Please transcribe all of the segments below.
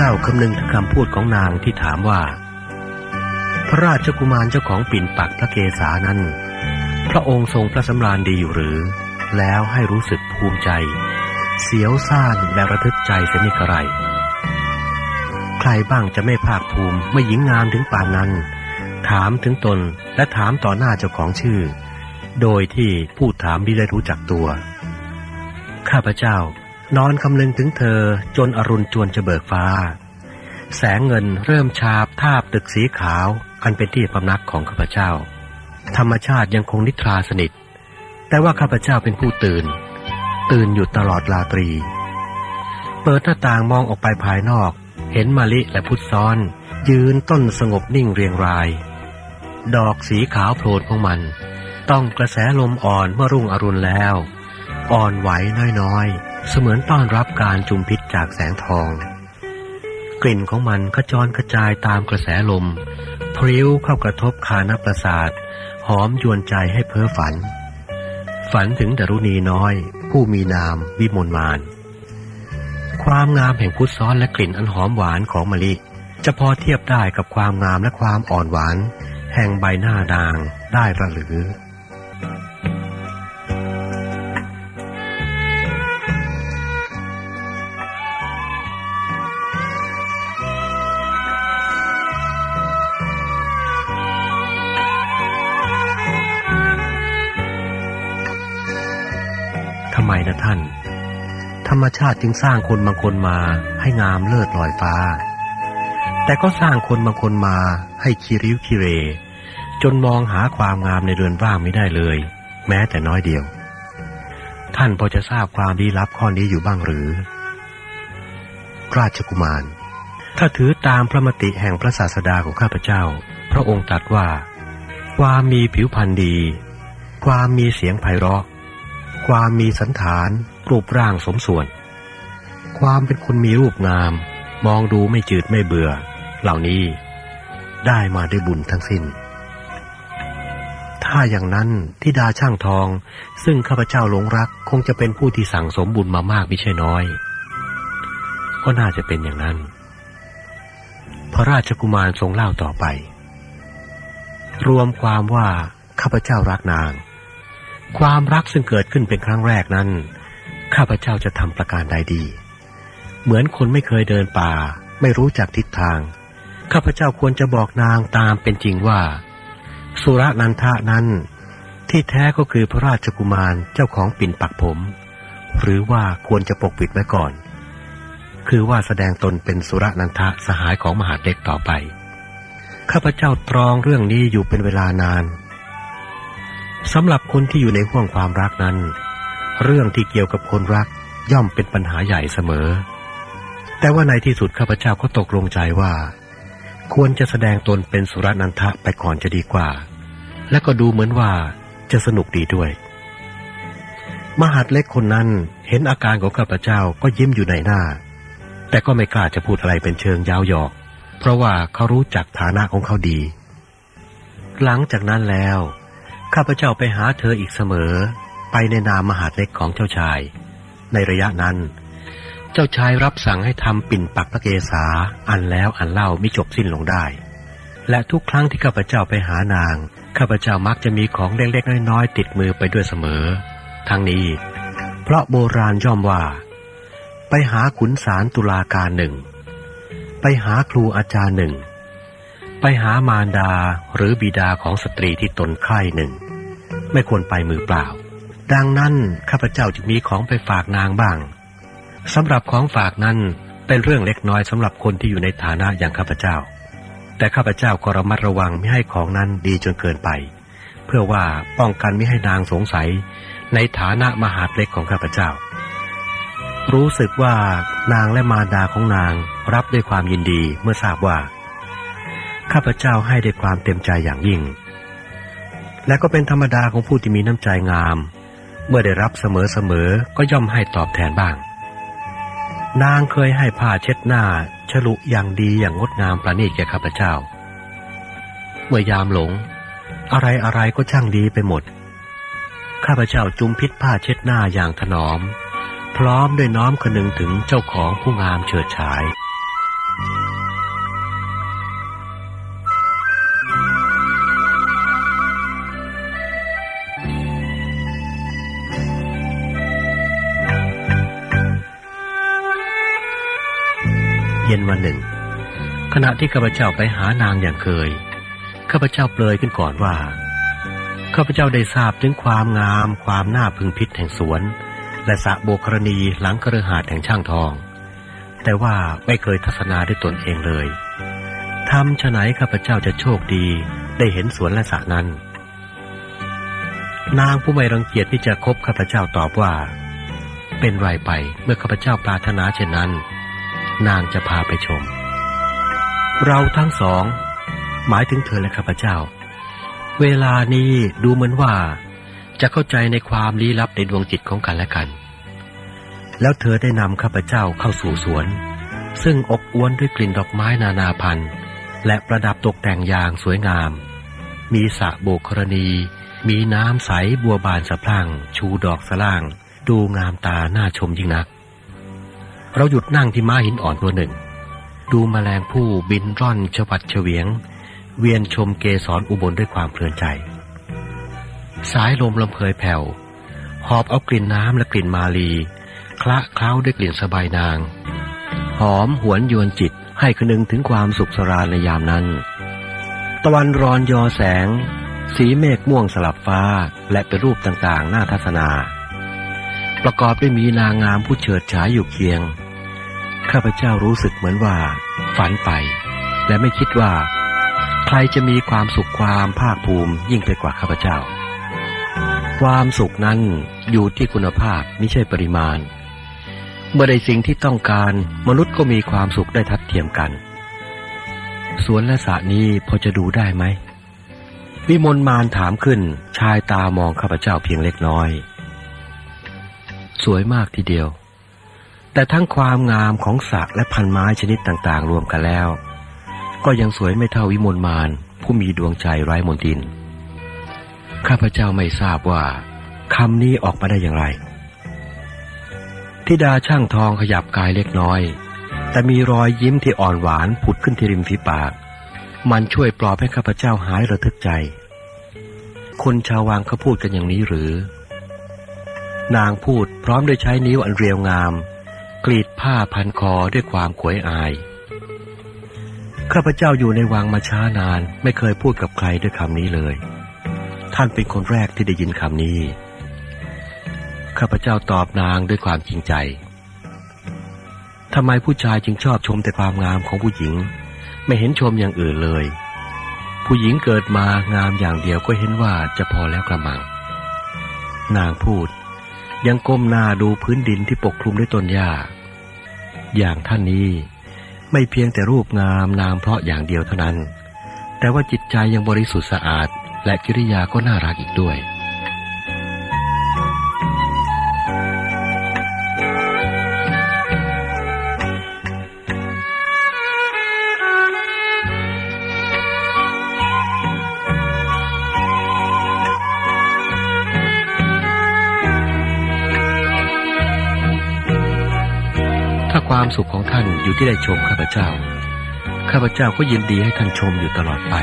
เจ้าคำนึงถึงคำพูดของนางที่ถามว่า พระราชกุมารเจ้าของปิ่นปักพระเกศานั้น พระองค์ทรงพระสำราญดีอยู่หรือ แล้วให้รู้สึกภูมิใจ เสียวซ่านและระทึกใจเสียนิกระไร ใครบ้างจะไม่ภาคภูมิเมื่อหญิงงามถึงป่านนั้น ถามถึงตนและถามต่อหน้าเจ้าของชื่อ โดยที่ผู้ถามไม่ได้รู้จักตัวข้าพเจ้า นอนคำนึงถึงเธอจนอรุณจวนจะเบิกฟ้า แสงเงินเริ่มชาบทาบตึกสีขาว อันเป็นที่พำนักของข้าพเจ้า ธรรมชาติยังคงนิทราสนิท แต่ว่าข้าพเจ้าเป็นผู้ตื่น ตื่นอยู่ตลอดราตรี เปิดหน้าต่างมองออกไปภายนอก เห็นมะลิและพุทธซ้อน ยืนต้นสงบนิ่งเรียงราย ดอกสีขาวโผล่ของมัน ต้องกระแสลมอ่อนเมื่อรุ่งอรุณแล้ว อ่อนไหวน้อยๆ เสมือนต้อนรับการจุมพิษจากแสงทอง กลิ่นของมันขจรกระจายตามกระแสลม พริ้วเข้ากระทบคานประสาท หอมยวนใจให้เพ้อฝัน ฝันถึงดารุณีน้อย ผู้มีนามวิมลมาน ความงามแห่งพุทธซ้อนและกลิ่นอันหอมหวานของมะลิจะพอเทียบได้กับความงามและความอ่อนหวาน แห่งใบหน้านางได้ระหรือ นะท่าน ธรรมชาติจึงสร้างคนบางคนมาให้งามเลิศลอยฟ้า แต่ก็สร้างคนบางคนมาให้คิริ้วคิเร จนมองหาความงามในเรือนว่างไม่ได้เลย แม้แต่น้อยเดียว ท่านพอจะทราบความลี้ลับข้อนี้อยู่บ้างหรือ ราชกุมาร ถ้าถือตามพระมติแห่งพระศาสดาของข้าพเจ้า พระองค์ตรัสว่า ความมีผิวพรรณดี ความมีเสียงไพเราะ ความมีสันฐาน รูปร่างสมส่วน ความเป็นคนมีรูปงาม มองดูไม่จืดไม่เบื่อ เหล่านี้ได้มาด้วยบุญทั้งสิ้น ถ้าอย่างนั้นที่ดาช่างทอง ซึ่งข้าพเจ้าหลงรักคงจะเป็นผู้ที่สั่งสมบุญมามากไม่ใช่น้อย ก็น่าจะเป็นอย่างนั้น พระราชกุมารทรงเล่าต่อไป รวมความว่าข้าพเจ้ารักนาง ความรักซึ่งเกิดขึ้นเป็นครั้งแรกนั้น ข้าพเจ้าจะทำประการใดดี เหมือนคนไม่เคยเดินป่า ไม่รู้จักทิศทาง ข้าพเจ้าควรจะบอกนางตามเป็นจริงว่า สุรนันทะนั้น ที่แท้ก็คือพระราชกุมารเจ้าของปิ่นปักผม หรือว่าควรจะปกปิดไว้ก่อน คือว่าแสดงตนเป็นสุรนันทะสหายของมหาเด็กต่อไป ข้าพเจ้าตรองเรื่องนี้อยู่เป็นเวลานาน สำหรับคนที่อยู่ในห่วงความรักนั้น เรื่องที่เกี่ยวกับคนรักย่อมเป็นปัญหาใหญ่เสมอ แต่ว่าในที่สุดข้าพเจ้าก็ตกลงใจว่า ควรจะแสดงตนเป็นสุรนันทะไปก่อนจะดีกว่า และก็ดูเหมือนว่าจะสนุกดีด้วย มหาดเล็กคนนั้นเห็นอาการของข้าพเจ้าก็ยิ้มอยู่ในหน้า แต่ก็ไม่กล้าจะพูดอะไรเป็นเชิงยาวหยอก เพราะว่าเขารู้จักฐานะของเขาดี หลังจากนั้นแล้ว ข้าพเจ้าไปหาเธออีกเสมอ ไปในนามมหาเล็กของเจ้าชาย ในระยะนั้น เจ้าชายรับสั่งให้ทำปิ่นปักพระเกศาอันแล้วอันเล่าม่จบสิ้นลงได้ และทุกครั้งที่ข้าพเจ้าไปหานางข้าพเจ้ามักจะมีของเล็กๆน้อยๆติดมือไปด้วยเสมอ ทั้งนี้ เพราะโบราณย่อมว่า ไปหาขุนสารตุลาการหนึ่ง ไปหาครูอาจารย์หนึ่ง ไปหามารดาหรือบิดาของสตรีที่ตนใคร่หนึ่ง ไม่ควรไปมือเปล่า ดังนั้นข้าพเจ้าจึงมีของไปฝากนางบ้างสำหรับของฝากนั้นเป็นเรื่องเล็กน้อยสำหรับคนที่อยู่ในฐานะอย่างข้าพเจ้า แต่ข้าพเจ้าก็ระมัดระวังไม่ให้ของนั้นดีจนเกินไป เพื่อว่าป้องกันไม่ให้นางสงสัย ในฐานะมหาเล็กของข้าพเจ้า รู้สึกว่านางและมารดาของนางรับด้วยความยินดีเมื่อทราบว่า ข้าพเจ้าให้ด้วยความเต็มใจอย่างยิ่ง และก็เป็นธรรมดาของผู้ที่มีน้ำใจงาม เมื่อได้รับเสมอๆก็ย่อมให้ตอบแทนบ้าง นางเคยให้ผ้าเช็ดหน้า ฉลุอย่างดีอย่างงดงามประณีตแก่ข้าพเจ้า เมื่อยามหลง อะไรอะไรก็ช่างดีไปหมด ข้าพเจ้าจุมพิษผ้าเช็ดหน้าอย่างถนอม พร้อมด้วยน้อมคนึงถึงเจ้าของผู้งามเฉิดฉาย เย็นวันหนึ่ง ขณะที่ข้าพเจ้าไปหานางอย่างเคยข้าพเจ้าเปลยขึ้นก่อนว่าข้าพเจ้าได้ทราบถึงความงาม ความน่าพึงพิษแห่งสวน และสะโบกรณีหลังกระหาดแห่งช่างทอง แต่ว่าไม่เคยทัศนาด้วยตนเองเลยทำฉไหนข้าพเจ้าจะโชคดีได้เห็นสวนและสระนั้น นางผู้ไม่รังเกียจที่จะคบข้าพเจ้าตอบว่า เป็นไรไปเมื่อข้าพเจ้าปรารถนาเช่นนั้น นางจะพาไปชม เราทั้งสอง หมายถึงเธอและข้าพเจ้า เวลานี้ดูเหมือนว่า จะเข้าใจในความลี้ลับในดวงจิตของกันและกัน แล้วเธอได้นำข้าพเจ้าเข้าสู่สวน ซึ่งอบอวนด้วยกลิ่นดอกไม้นานาพันธุ์และประดับตกแต่งอย่างสวยงาม มีสระโบกกรณี มีน้ำใสบัวบานสะพรั่ง ชูดอกสล่าง ดูงามตาน่าชมยิ่งนัก เราหยุดนั่งที่ม้าหินอ่อนตัวหนึ่ง ดูมแมลงผู้บินร่อนชวัดเฉวียง เวียนชมเกสรออุบลด้วยความเพลินใจ สายลมลำเพยแผ่ว หอบเอากลิ่นน้ำและกลิ่นมาลี คละเคล้าด้วยกลิ่นสบายนาง หอมหวนยวนจิตให้คนึงถึงความสุขสราในยามนั้น ตะวันรอนยอแสง สีเมฆม่วงสลับฟ้าและเป็นรูปต่างๆ หน่าทัศนา ประกอบด้วยมีนางงามผู้เฉิดฉายอยู่เคียง ข้าพเจ้ารู้สึกเหมือนว่า ฝันไป และไม่คิดว่า ใครจะมีความสุขความภาคภูมิยิ่งไปกว่าข้าพเจ้า ความสุขนั้นอยู่ที่คุณภาพไม่ใช่ปริมาณ เมื่อได้สิ่งที่ต้องการมนุษย์ก็มีความสุขได้ทัดเทียมกัน สวนและสระนี้พอจะดูได้ไหมวิมลมานถามขึ้นชายตามองข้าพเจ้าเพียงเล็กน้อย สวยมากทีเดียว แต่ทั้งความงามของสระและพันไม้ชนิดต่างๆ รวมกันแล้ว ก็ยังสวยไม่เท่าวิมลมานผู้มีดวงใจไร้มนทิน ข้าพเจ้าไม่ทราบว่าคำนี้ออกมาได้อย่างไรธิดาช่างทองขยับกายเล็กน้อย แต่มีรอยยิ้มที่อ่อนหวานผุดขึ้นที่ริมฝีปาก มันช่วยปลอบให้ข้าพเจ้าหายระทึกใจ คนชาววังเขาพูดกันอย่างนี้หรือ นางพูดพร้อมด้วยใช้นิ้วอันเรียวงาม กรีดผ้าพันคอด้วยความขวยอาย ข้าพเจ้าอยู่ในวังมาช้านาน ไม่เคยพูดกับใครด้วยคำนี้เลย ท่านเป็นคนแรกที่ได้ยินคำนี้ ข้าพเจ้าตอบนางด้วยความจริงใจทำไมผู้ชายจึงชอบชมแต่ความงามของผู้หญิง ไม่เห็นชมอย่างอื่นเลย ผู้หญิงเกิดมางามอย่างเดียวก็เห็นว่าจะพอแล้วกระมัง นางพูดยังก้มหน้าดูพื้นดินที่ปกคลุมด้วยต้นหญ้า อย่างท่านนี้ ไม่เพียงแต่รูปงามนามเพราะอย่างเดียวเท่านั้น แต่ว่าจิตใจยังบริสุทธิ์สะอาด และกิริยาก็น่ารักอีกด้วย ความสุขของท่านอยู่ที่ได้ชมข้าพเจ้า ข้าพเจ้าก็ยินดีให้ท่านชมอยู่ตลอดไป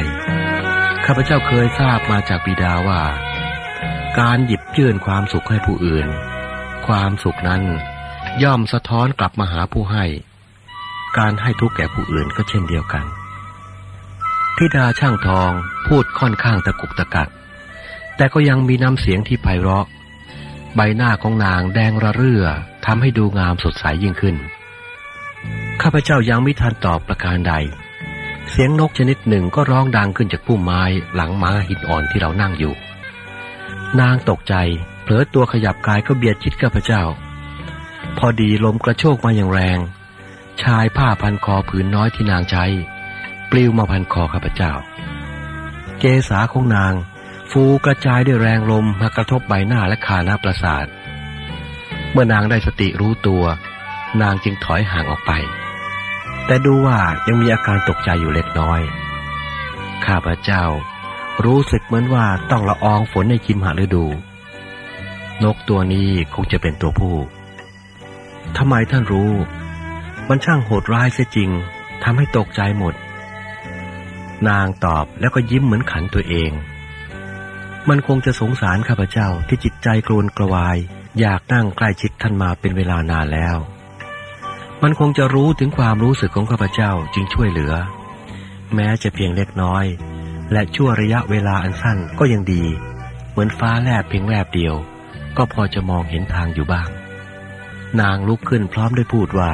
ข้าพเจ้าเคยทราบมาจากบิดาว่า การหยิบยื่นความสุขให้ผู้อื่น ความสุขนั้นย่อมสะท้อนกลับมาหาผู้ให้ การให้ทุกแก่ผู้อื่นก็เช่นเดียวกันธิดาช่างทองพูดค่อนข้างตะกุกตะกัก แต่ก็ยังมีน้ำเสียงที่ไพเราะ ใบหน้าของนางแดงระเรื่อทำให้ดูงามสดใสยยิ่งขึ้น ข้าพเจ้ายังไม่ทันตอบประการใด เสียงนกชนิดหนึ่งก็ร้องดังขึ้นจากพุ่มไม้หลังม้าหินอ่อนที่เรานั่งอยู่ นางตกใจ เผลอตัวขยับกายก็เบียดชิดข้าพเจ้า พอดีลมกระโชกมาอย่างแรง ชายผ้าพันคอผืนน้อยที่นางใช้ ปลิวมาพันคอข้าพเจ้า เกษาของนาง ฟูกระจายด้วยแรงลมมากระทบใบหน้าและขาหน้าประสาทเมื่อนางได้สติรู้ตัว นางจึงถอยห่างออกไป แต่ดูว่ายังมีอาการตกใจอยู่เล็กน้อย ข้าพเจ้า รู้สึกเหมือนว่าต้องละอองฝนในคิมหฤดู นกตัวนี้คงจะเป็นตัวผู้ทำไมท่านรู้ มันช่างโหดร้ายเสียจริงทำให้ตกใจหมด นางตอบแล้วก็ยิ้มเหมือนขันตัวเอง มันคงจะสงสารข้าพเจ้าที่จิตใจกรวนกระวาย อยากนั่งใกล้ชิดท่านมาเป็นเวลานานแล้ว มันคงจะรู้ถึงความรู้สึกของข้าพเจ้าจึงช่วยเหลือ แม้จะเพียงเล็กน้อย และชั่วระยะเวลาอันสั้นก็ยังดี เหมือนฟ้าแลบเพียงแวบเดียว ก็พอจะมองเห็นทางอยู่บ้าง นางลุกขึ้นพร้อมด้วยพูดว่า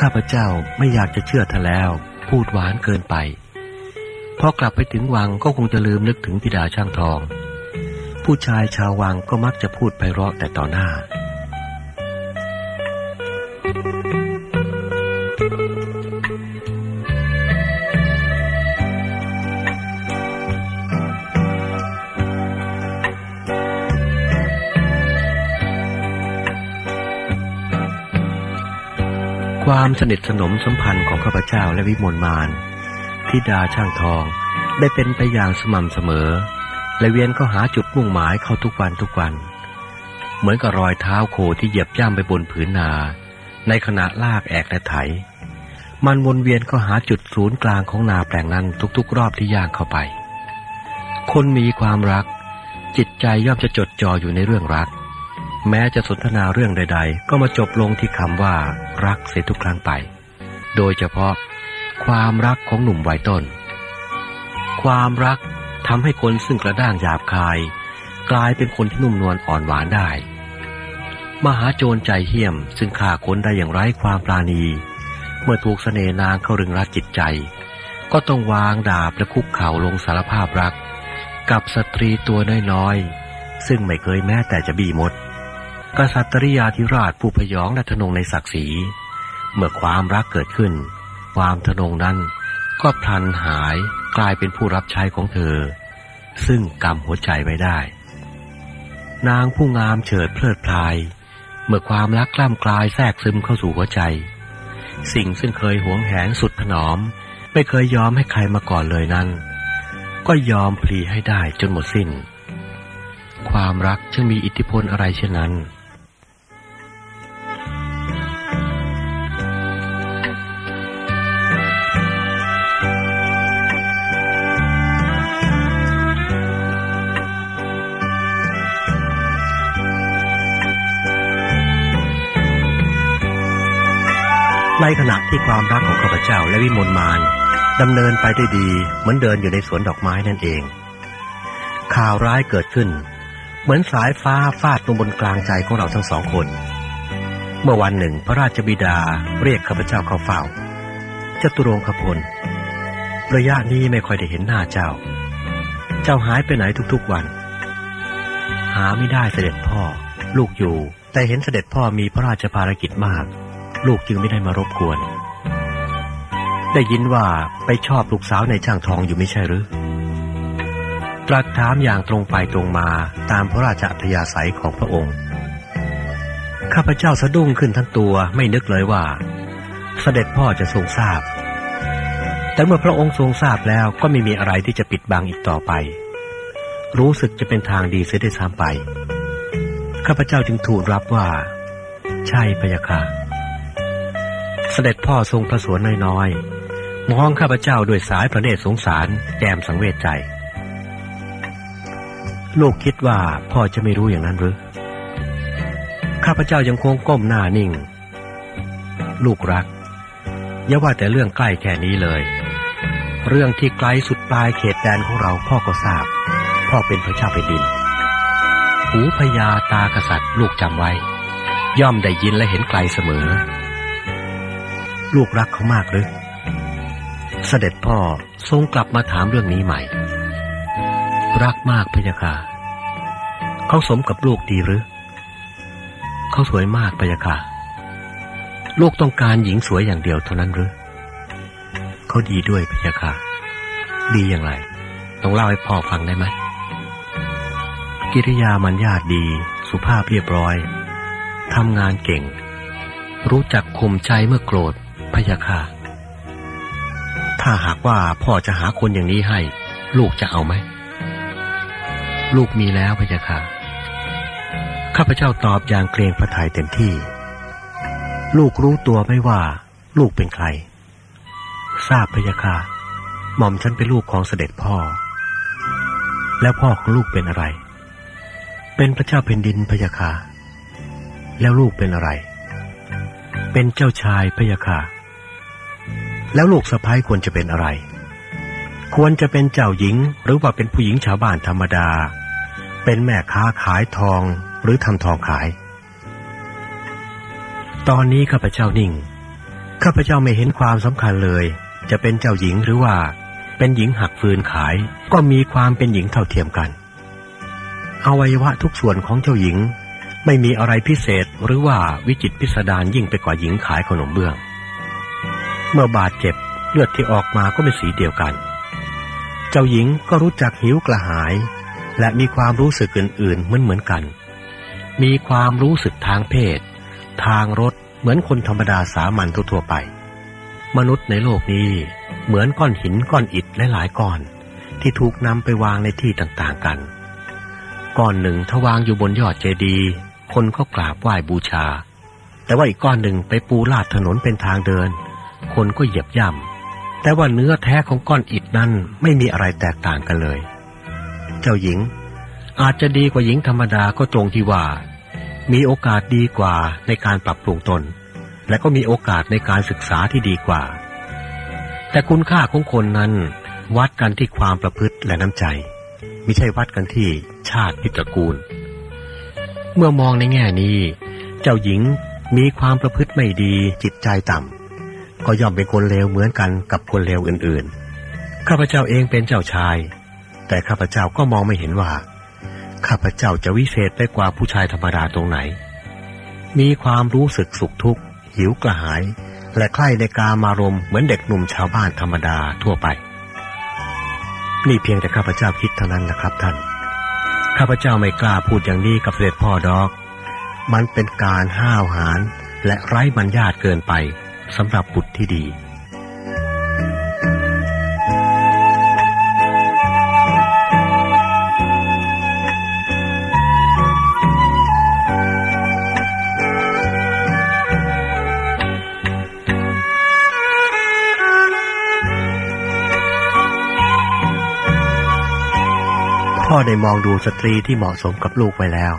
ข้าพเจ้าไม่อยากจะเชื่อเธอแล้ว พูดหวานเกินไปพอกลับไปถึงวังก็คงจะลืมนึกถึงพิดาช่างทอง ผู้ชายชาววังก็มักจะพูดไพเราะแต่ต่อหน้า ความสนิทสนมสัมพันธ์ของข้าพเจ้าและวิมลมานธิดาช่างทองได้เป็นไปอย่างสม่ำเสมอ และเวียนก็หาจุดมุ่งหมายเข้าทุกวันทุกวัน เหมือนกับรอยเท้าโคที่เหยียบย่ำไปบนผืนนา ในขณะลากแอกและไถ มันวนเวียนก็หาจุดศูนย์กลางของนาแปลงนั้นทุกๆ รอบที่ย่างเข้าไป คนมีความรัก จิตใจย่อมจะจดจ่ออยู่ในเรื่องรัก แม้จะสนทนาเรื่องใด ๆ ก็มาจบลงที่คำว่า รักเสียทุกครั้งไป โดยเฉพาะ ความรักของหนุ่มวัยต้น ความรักทำให้คนซึ่งกระด้างหยาบคาย กลายเป็นคนที่นุ่มนวลอ่อนหวานได้ มหาโจรใจเหี้ยมซึ่งฆ่าคนได้อย่างไร้ความปราณี เมื่อถูกสเสน่นางเข้ารึงรัดจิตใจ ก็ต้องวางดาบและคุกเข่าลงสารภาพรัก กับสตรีตัวน้อยๆซึ่งไม่เคยแม้แต่จะบีมด กษัตริยาธิราชผู้ผยองและทะนงในศักดิ์ศรี เมื่อความรักเกิดขึ้น ความทะนงนั้นก็พลันหายกลายเป็นผู้รับใช้ของเธอ ซึ่งกำหัวใจไว้ได้ นางผู้งามเฉิดเพริศพราย เมื่อความรักกล้ำกรายแทรกซึมเข้าสู่หัวใจ สิ่งซึ่งเคยหวงแหนสุดถนอม ไม่เคยยอมให้ใครมาก่อนเลยนั้น ก็ยอมพลีให้ได้จนหมดสิน้น ความรักจะมีอิทธิพลอะไรเช่นนั้น ในขณะที่ความรักของข้าพเจ้าและวิมลมานดำเนินไปได้ดีเหมือนเดินอยู่ในสวนดอกไม้นั่นเอง ข่าวร้ายเกิดขึ้น เหมือนสายฟ้าฟาดลงบนกลางใจของเราทั้งสองคน เมื่อวันหนึ่งพระราชบิดาเรียกข้าพเจ้าเข้าเฝ้าจตุรงคพลระยะนี้ไม่ค่อยได้เห็นหน้าเจ้า เจ้าหายไปไหนทุกๆวัน หาไม่ได้เสด็จพ่อ ลูกอยู่ แต่เห็นเสด็จพ่อมีพระราชภารกิจมาก ลูกจึงไม่ได้มารบกวน ได้ยินว่าไปชอบลูกสาวในช่างทองอยู่ไม่ใช่หรือ ตรัสถามอย่างตรงไปตรงมาตามพระราชอัธยาศัยของพระองค์ ข้าพเจ้าสะดุ้งขึ้นทั้งตัวไม่นึกเลยว่า เสด็จพ่อจะทรงทราบ แต่เมื่อพระองค์ทรงทราบแล้วก็ไม่มีอะไรที่จะปิดบังอีกต่อไป รู้สึกจะเป็นทางดีเสียได้ซ้ำไป ข้าพเจ้าจึงทูลรับว่า ใช่พะยะค่ะ เสด็จพ่อทรงพระสวนน้อยๆ มองข้าพเจ้าด้วยสายพระเนตรสงสารแกมสังเวชใจ ลูกคิดว่าพ่อจะไม่รู้อย่างนั้นหรือ ข้าพเจ้ายังคงก้มหน้านิ่ง ลูกรัก อย่าว่าแต่เรื่องใกล้แค่นี้เลย เรื่องที่ไกลสุดปลายเขตแดนของเราพ่อก็ทราบ พ่อเป็นพระเจ้าแผ่นดิน หูพญาตากษัตริย์ลูกจำไว้ ย่อมได้ยินและเห็นไกลเสมอ ลูกรักเขามากหรือเสด็จพ่อทรงกลับมาถามเรื่องนี้ใหม่ รักมากพะยะค่ะเขาสมกับลูกดีหรือ เขาสวยมากพะยะค่ะลูกต้องการหญิงสวยอย่างเดียวเท่านั้นหรือเขาดีด้วยพะยะค่ะดีอย่างไร ต้องเล่าให้พ่อฟังได้ไหมกิริยามันญาติดี สุภาพเรียบร้อยทำงานเก่ง รู้จักข่มใจเมื่อโกรธ พยาค่ะ ถ้าหากว่าพ่อจะหาคนอย่างนี้ให้ ลูกจะเอาไหม ลูกมีแล้วพยาค่ะ ข้าพเจ้าตอบอย่างเกรงพระทัยเต็มที่ ลูกรู้ตัวไม่ว่า ลูกเป็นใคร ทราบพยาค่ะหม่อมฉันเป็นลูกของเสด็จพ่อ แล้วพ่อของลูกเป็นอะไร เป็นพระเจ้าแผ่นดินพยาค่ะแล้วลูกเป็นอะไร เป็นเจ้าชายพยาค่ะ แล้วลูกสะพ้ายควรจะเป็นอะไร ควรจะเป็นเจ้าหญิง หรือว่าเป็นผู้หญิงชาวบ้านธรรมดา เป็นแม่ค้าขายทองหรือทำทองขาย ตอนนี้ข้าพเจ้านิ่ง ข้าพเจ้าไม่เห็นความสำคัญเลย จะเป็นเจ้าหญิงหรือว่า เป็นหญิงหักฟืนขาย ก็มีความเป็นหญิงเท่าเทียมกัน อวัยวะทุกส่วนของเจ้าหญิง ไม่มีอะไรพิเศษหรือว่าวิจิตพิสดารยิ่งไปกว่าหญิงขายขนมเบื้อง เมื่อบาดเจ็บเลือดที่ออกมาก็เป็นสีเดียวกัน เจ้าหญิงก็รู้จักหิวกระหาย และมีความรู้สึกอื่นๆเหมือนเหมือนกัน มีความรู้สึกทางเพศ ทางรสเหมือนคนธรรมดาสามัญทั่วไป มนุษย์ในโลกนี้เหมือนก้อนหินก้อนอิฐหลายๆก้อน ที่ถูกนำไปวางในที่ต่างๆกันก้อนหนึ่งถ้าวางอยู่บนยอดเจดีย์คนก็กราบไหว้บูชา แต่ว่าอีกก้อนหนึ่งไปปูลาดถนนเป็นทางเดิน คนก็เหยียบย่ำแต่ว่าเนื้อแท้ของก้อนอิฐนั้นไม่มีอะไรแตกต่างกันเลย เจ้าหญิง อาจจะดีกว่าหญิงธรรมดาก็ตรงที่ว่า มีโอกาสดีกว่าในการปรับปรุงตน และก็มีโอกาสในการศึกษาที่ดีกว่า แต่คุณค่าของคนนั้น วัดกันที่ความประพฤติและน้ำใจ ไม่ใช่วัดกันที่ชาติพิตระกูล เมื่อมองในแง่นี้ เจ้าหญิงมีความประพฤติไม่ดีจิตใจต่ำ ก็ย่อมเป็นคนเลวเหมือนกันกับคนเลวอื่นๆ ข้าพเจ้าเองเป็นเจ้าชาย แต่ข้าพเจ้าก็มองไม่เห็นว่า ข้าพเจ้าจะวิเศษไปกว่าผู้ชายธรรมดาตรงไหน มีความรู้สึกสุขทุกข์ หิวกระหาย และใคร่ในกามารมณ์เหมือนเด็กหนุ่มชาวบ้านธรรมดาทั่วไป นี่เพียงแต่ข้าพเจ้าคิดเท่านั้นนะครับท่าน ข้าพเจ้าไม่กล้าพูดอย่างนี้กับเสด็จพ่อดอก มันเป็นการห้าวหาญและไร้บรรยาทเกินไป สำหรับบุตรที่ดีพ่อได้มองดูสตรีที่เหมาะสมกับลูกไว้แล้ว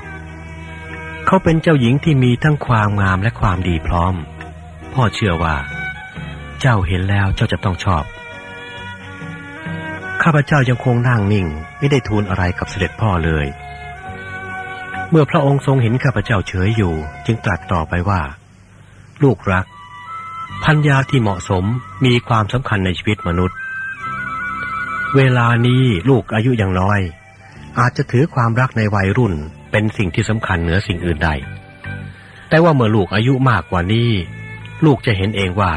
เขาเป็นเจ้าหญิงที่มีทั้งความงามและความดีพร้อม พ่อเชื่อว่า เจ้าเห็นแล้วเจ้าจะต้องชอบ ข้าพเจ้ายังคงนั่งนิ่ง ไม่ได้ทูลอะไรกับเสด็จพ่อเลย เมื่อพระองค์ทรงเห็นข้าพเจ้าเฉยอยู่ จึงตรัสต่อไปว่า ลูกรัก พัญญาที่เหมาะสมมีความสำคัญในชีวิตมนุษย์ เวลานี้ลูกอายุยังน้อย อาจจะถือความรักในวัยรุ่นเป็นสิ่งที่สำคัญเหนือสิ่งอื่นใดแต่ว่าเมื่อลูกอายุมากกว่านี้ ลูกจะเห็นเองว่า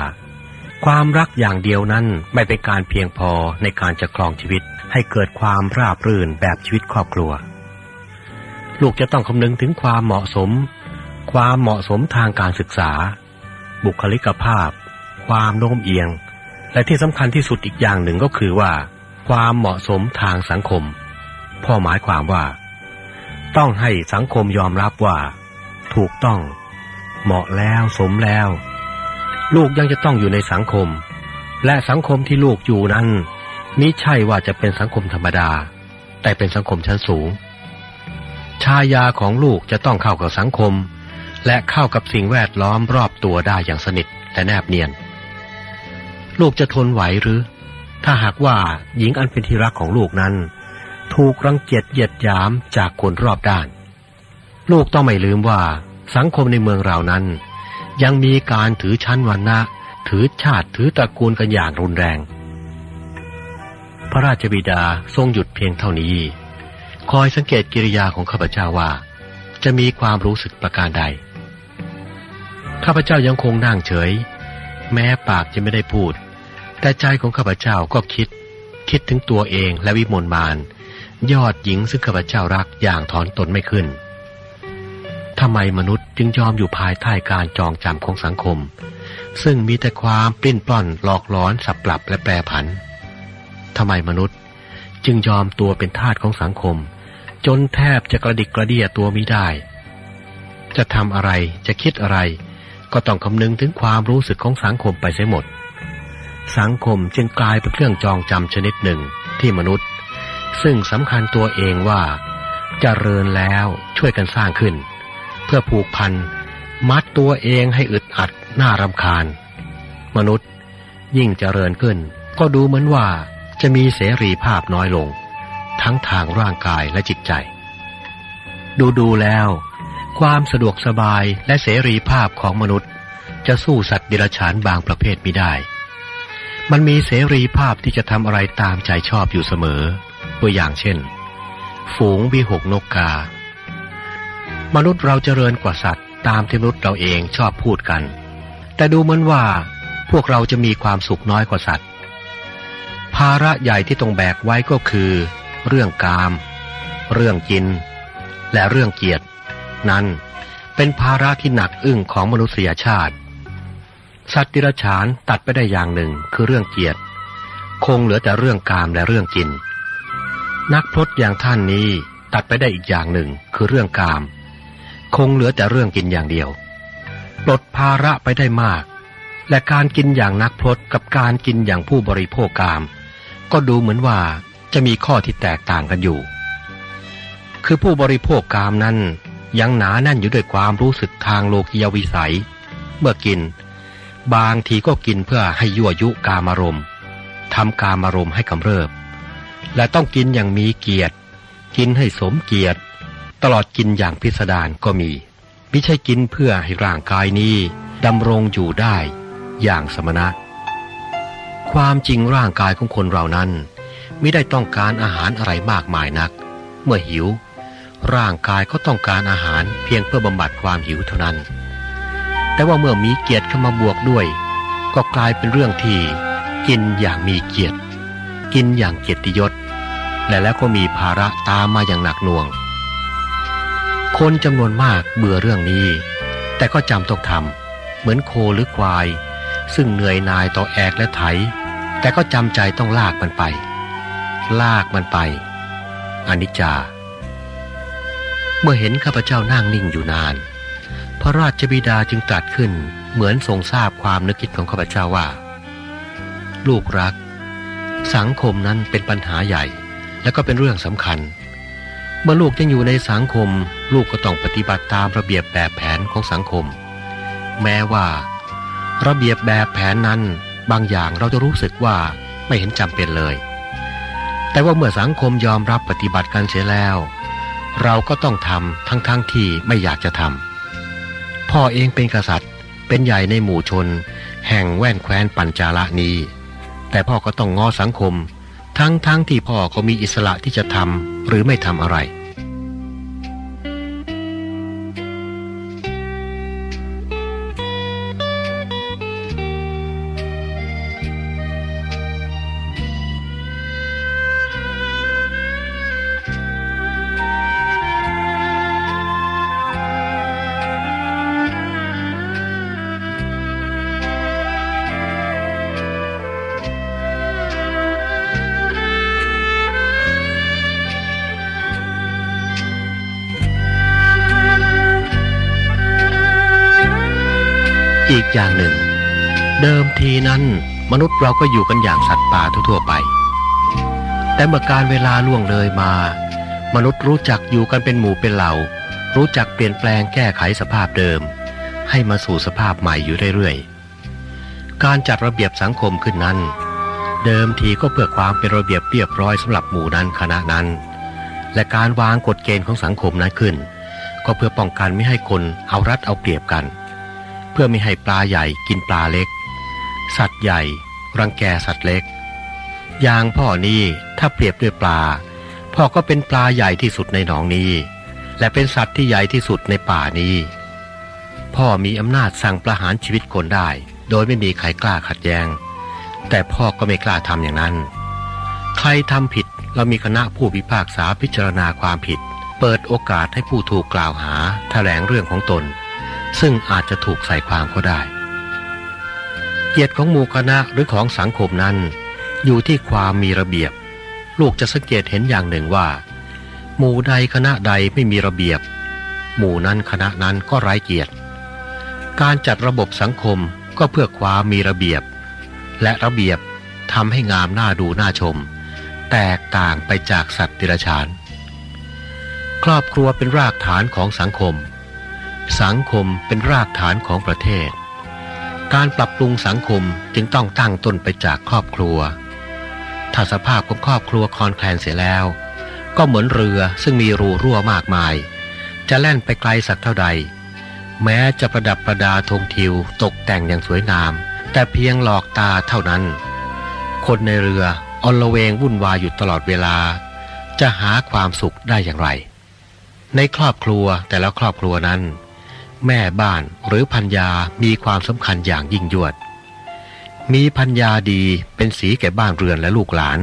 ความรักอย่างเดียวนั้นไม่เป็นการเพียงพอในการจะครองชีวิตให้เกิดความราบรื่นแบบชีวิตครอบครัว ลูกจะต้องคำนึงถึงความเหมาะสม ความเหมาะสมทางการศึกษา บุคลิกภาพ ความโน้มเอียง และที่สำคัญที่สุดอีกอย่างหนึ่งก็คือว่า ความเหมาะสมทางสังคม พ่อหมายความว่า ต้องให้สังคมยอมรับว่า ถูกต้อง เหมาะแล้วสมแล้ว ลูกยังจะต้องอยู่ในสังคม และสังคมที่ลูกอยู่นั้นมิใช่ว่าจะเป็นสังคมธรรมดา แต่เป็นสังคมชั้นสูง ชายาของลูกจะต้องเข้ากับสังคม และเข้ากับสิ่งแวดล้อมรอบตัวได้อย่างสนิทและแนบเนียน ลูกจะทนไหวหรือ ถ้าหากว่าหญิงอันเป็นที่รักของลูกนั้น ถูกรังเกียจเหยียดหยามจากคนรอบด้าน ลูกต้องไม่ลืมว่าสังคมในเมืองเรานั้น ยังมีการถือชั้นวรรณะถือชาติถือตระกูลกันอย่างรุนแรง พระราชบิดาทรงหยุดเพียงเท่านี้ คอยสังเกตกิริยาของข้าพเจ้าว่า จะมีความรู้สึกประการใด ข้าพเจ้ายังคงนั่งเฉย แม้ปากจะไม่ได้พูด แต่ใจของข้าพเจ้าก็คิด คิดถึงตัวเองและวิมลมาน ยอดหญิงซึ่งข้าพเจ้ารักอย่างถอนตนไม่ขึ้น ทำไมมนุษย์จึงยอมอยู่ภายใต้การจองจำของสังคม ซึ่งมีแต่ความปลิ้นปล้อนหลอกล้อนสับปรับและแปรผันทำไมมนุษย์ จึงยอมตัวเป็นทาสของสังคม จนแทบจะกระดิกกระเดียตัวมิได้ จะทำอะไรจะคิดอะไร ก็ต้องคำนึงถึงความรู้สึกของสังคมไปเสียหมด สังคมจึงกลายเป็นเครื่องจองจำชนิดหนึ่งที่มนุษย์ ซึ่งสำคัญตัวเองว่าจเจริญแล้วช่วยกันสร้างขึ้น พื่อผูกพัน มัดตัวเองให้อึดอัดน่ารำคาญ มนุษย์ยิ่งเจริญขึ้น ก็ดูเหมือนว่าจะมีเสรีภาพน้อยลง ทั้งทางร่างกายและจิตใจ ดูดูแล้ว ความสะดวกสบายและเสรีภาพของมนุษย์ จะสู้สัตว์ดิรัจฉานบางประเภทไม่ได้ มันมีเสรีภาพที่จะทำอะไรตามใจชอบอยู่เสมอ ตัวอย่างเช่น ฝูงวิหกนกกา มนุษย์เราเจริญกว่าสัตว์ ตามที่มนุษย์เราเองชอบพูดกัน แต่ดูเหมือนว่า พวกเราจะมีความสุขน้อยกว่าสัตว์ ภาระใหญ่ที่ต้องแบกไว้ก็คือ เรื่องกาม เรื่องกิน และเรื่องเกียรติ นั้นเป็นภาระที่หนักอึ้งของมนุษยชาติ สัตว์ดิรัจฉานตัดไปได้อย่างหนึ่งคือเรื่องเกียรติ คงเหลือแต่เรื่องกามและเรื่องกิน นักพรตอย่างท่านนี้ตัดไปได้อีกอย่างหนึ่งคือเรื่องกาม คงเหลือแต่เรื่องกินอย่างเดียว ปลดภาระไปได้มาก และการกินอย่างนักพรตกับการกินอย่างผู้บริโภคกาม ก็ดูเหมือนว่าจะมีข้อที่แตกต่างกันอยู่ คือผู้บริโภคกามนั้นยังหนาแน่นอยู่ด้วยความรู้สึกทางโลกียวิสัย เมื่อกิน บางทีก็กินเพื่อให้ยั่วยุกามารมณ์ทำกามารมณ์ให้กำเริบ และต้องกินอย่างมีเกียรติ กินให้สมเกียรติ ตลอดกินอย่างพิสดารก็มี ไม่ใช่กินเพื่อให้ร่างกายนี้ดำรงอยู่ได้อย่างสมณะ ความจริงร่างกายของคนเรานั้นไม่ได้ต้องการอาหารอะไรมากมายนัก เมื่อหิว ร่างกายก็ต้องการอาหารเพียงเพื่อบำบัดความหิวเท่านั้น แต่ว่าเมื่อมีเกียรติเข้ามาบวกด้วย ก็กลายเป็นเรื่องที่กินอย่างมีเกียรติ กินอย่างเกียรติยศ และแล้วก็มีภาระตามมาอย่างหนักหน่วง คนจำนวนมากเบื่อเรื่องนี้ แต่ก็จำต้องทำเหมือนโคหรือควาย ซึ่งเหนื่อยนายต่อแอกและไถ แต่ก็จำใจต้องลากมันไป ลากมันไปอนิจจา เมื่อเห็นข้าพเจ้านั่งนิ่งอยู่นาน พระราชบิดาจึงตรัสขึ้นเหมือนทรงทราบความนึกคิดของข้าพเจ้าว่า ลูกรัก สังคมนั้นเป็นปัญหาใหญ่ และก็เป็นเรื่องสำคัญ เมื่อลูกยังอยู่ในสังคม ลูกก็ต้องปฏิบัติตามระเบียบแบบแผนของสังคม แม้ว่า ระเบียบแบบแผนนั้นบางอย่างเราจะรู้สึกว่าไม่เห็นจำเป็นเลย แต่ว่าเมื่อสังคมยอมรับปฏิบัติกันเสียแล้ว เราก็ต้องทำทั้งๆทที่ไม่อยากจะทำพ่อเองเป็นกษัตริย์ เป็นใหญ่ในหมู่ชน แห่งแว่นแคว้นปัญจาละนี้ แต่พ่อก็ต้องงอสังคม ทั้งๆทที่พ่อเขามีอิสระที่จะทำหรือไม่ทำอะไร อีกอย่างหนึ่ง เดิมทีนั้นมนุษย์เราก็อยู่กันอย่างสัตว์ป่าทั่วๆไป แต่เมื่อการเวลาล่วงเลยมา มนุษย์รู้จักอยู่กันเป็นหมู่เป็นเหล่า รู้จักเปลี่ยนแปลงแก้ไขสภาพเดิม ให้มาสู่สภาพใหม่อยู่เรื่อยๆ การจัดระเบียบสังคมขึ้นนั้น เดิมทีก็เพื่อความเป็นระเบียบเรียบร้อยสำหรับหมู่นั้นคณะนั้น และการวางกฎเกณฑ์ของสังคมนั้นขึ้น ก็เพื่อป้องกันไม่ให้คนเอารัดเอาเปรียบกัน เพื่อไม่ให้ปลาใหญ่กินปลาเล็ก สัตว์ใหญ่ รังแกสัตว์เล็ก อย่างพ่อนี้ถ้าเปรียบด้วยปลา พ่อก็เป็นปลาใหญ่ที่สุดในหนองนี้ และเป็นสัตว์ที่ใหญ่ที่สุดในป่านี้ พ่อมีอำนาจสั่งประหารชีวิตคนได้ โดยไม่มีใครกล้าขัดแย้ง แต่พ่อก็ไม่กล้าทำอย่างนั้น ใครทำผิดเรามีคณะผู้พิพากษาพิจารณาความผิด เปิดโอกาสให้ผู้ถูกกล่าวหาแถลงเรื่องของตน ซึ่งอาจจะถูกใส่ความก็ได้ เกียรติของหมู่คณะหรือของสังคมนั้น อยู่ที่ความมีระเบียบ ลูกจะสังเกตเห็นอย่างหนึ่งว่า หมู่ใดคณะใดไม่มีระเบียบ หมู่นั้นคณะนั้นก็ไร้เกียรติ การจัดระบบสังคมก็เพื่อความมีระเบียบ และระเบียบทำให้งามน่าดูน่าชม แตกต่างไปจากสัตว์ดิรัจฉาน ครอบครัวเป็นรากฐานของสังคม สังคมเป็นรากฐานของประเทศ การปรับปรุงสังคมจึงต้องตั้งต้นไปจากครอบครัว ถ้าสภาพของครอบครัวคอนแคลนเสียแล้ว ก็เหมือนเรือซึ่งมีรูรั่วมากมาย จะแล่นไปไกลสักเท่าใด แม้จะประดับประดาธงทิวตกแต่งอย่างสวยงาม แต่เพียงหลอกตาเท่านั้น คนในเรืออลเวงวุ่นวายอยู่ตลอดเวลา จะหาความสุขได้อย่างไร ในครอบครัวแต่ละครอบครัวนั้น แม่บ้านหรือพัญญามีความสำคัญอย่างยิ่งยวด มีพัญญาดีเป็นสีแก่บ้านเรือนและลูกหลาน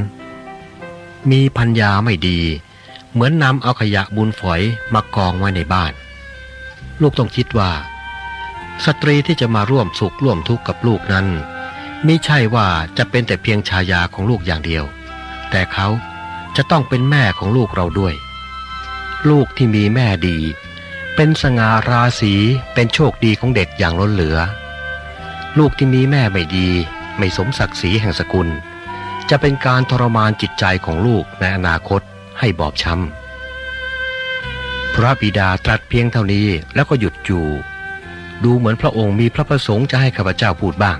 มีพัญญาไม่ดี เหมือนนำเอาขยะบุญฝอยมากองไว้ในบ้าน ลูกต้องคิดว่า สตรีที่จะมาร่วมสุขร่วมทุกข์กับลูกนั้นไม่ใช่ว่าจะเป็นแต่เพียงชายาของลูกอย่างเดียว แต่เขาจะต้องเป็นแม่ของลูกเราด้วย ลูกที่มีแม่ดี เป็นสง่าราศีเป็นโชคดีของเด็กอย่างล้นเหลือ ลูกที่มีแม่ไม่ดี ไม่สมศักดิ์ศรีแห่งสกุล จะเป็นการทรมานจิตใจของลูกในอนาคตให้บอบช้ำ พระบิดาตรัสเพียงเท่านี้แล้วก็หยุดอยู่ ดูเหมือนพระองค์มีพระประสงค์จะให้ข้าพเจ้าพูดบ้าง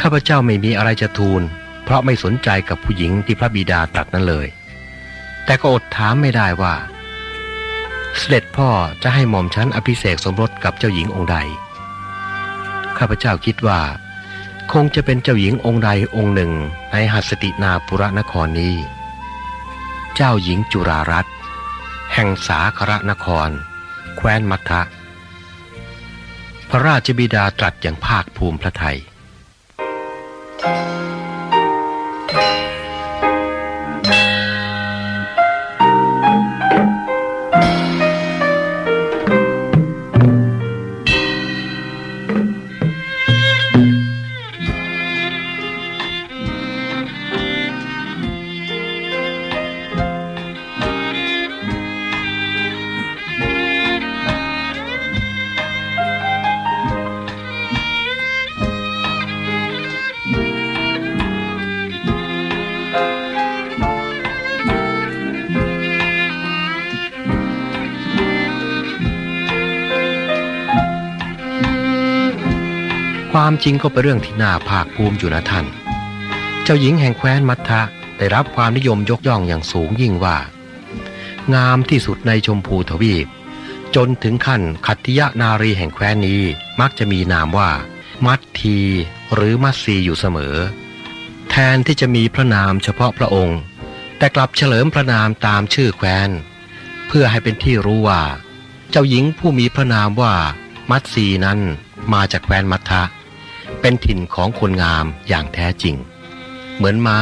ข้าพเจ้าไม่มีอะไรจะทูล เพราะไม่สนใจกับผู้หญิงที่พระบิดาตรัสนั้นเลย แต่ก็อดถามไม่ได้ว่า เสด็จพ่อจะให้หม่อมชั้นอภิเษกสมรสกับเจ้าหญิงองค์ใด ข้าพเจ้าคิดว่า คงจะเป็นเจ้าหญิงองค์ใดองค์หนึ่งในหัสตินาปุระนครนี้ เจ้าหญิงจุรารัตแห่งสาครนคร แคว้นมัทะพระราชบิดาตรัสอย่างภาคภูมิพระไทย ความจริงก็เป็นเรื่องที่น่าภาคภูมิอยู่นะท่าน เจ้าหญิงแห่งแคว้นมัทธะได้รับความนิยมยกย่องอย่างสูงยิ่งว่า งามที่สุดในชมพูทวีป จนถึงขั้นขัตติยะนารีแห่งแคว้นนี้มักจะมีนามว่า มัตทีหรือมัตซีอยู่เสมอ แทนที่จะมีพระนามเฉพาะพระองค์ แต่กลับเฉลิมพระนามตามชื่อแคว้น เพื่อให้เป็นที่รู้ว่า เจ้าหญิงผู้มีพระนามว่า มัตซีนั้นมาจากแคว้นมัทธะ เป็นถิ่นของคนงามอย่างแท้จริง เหมือนมา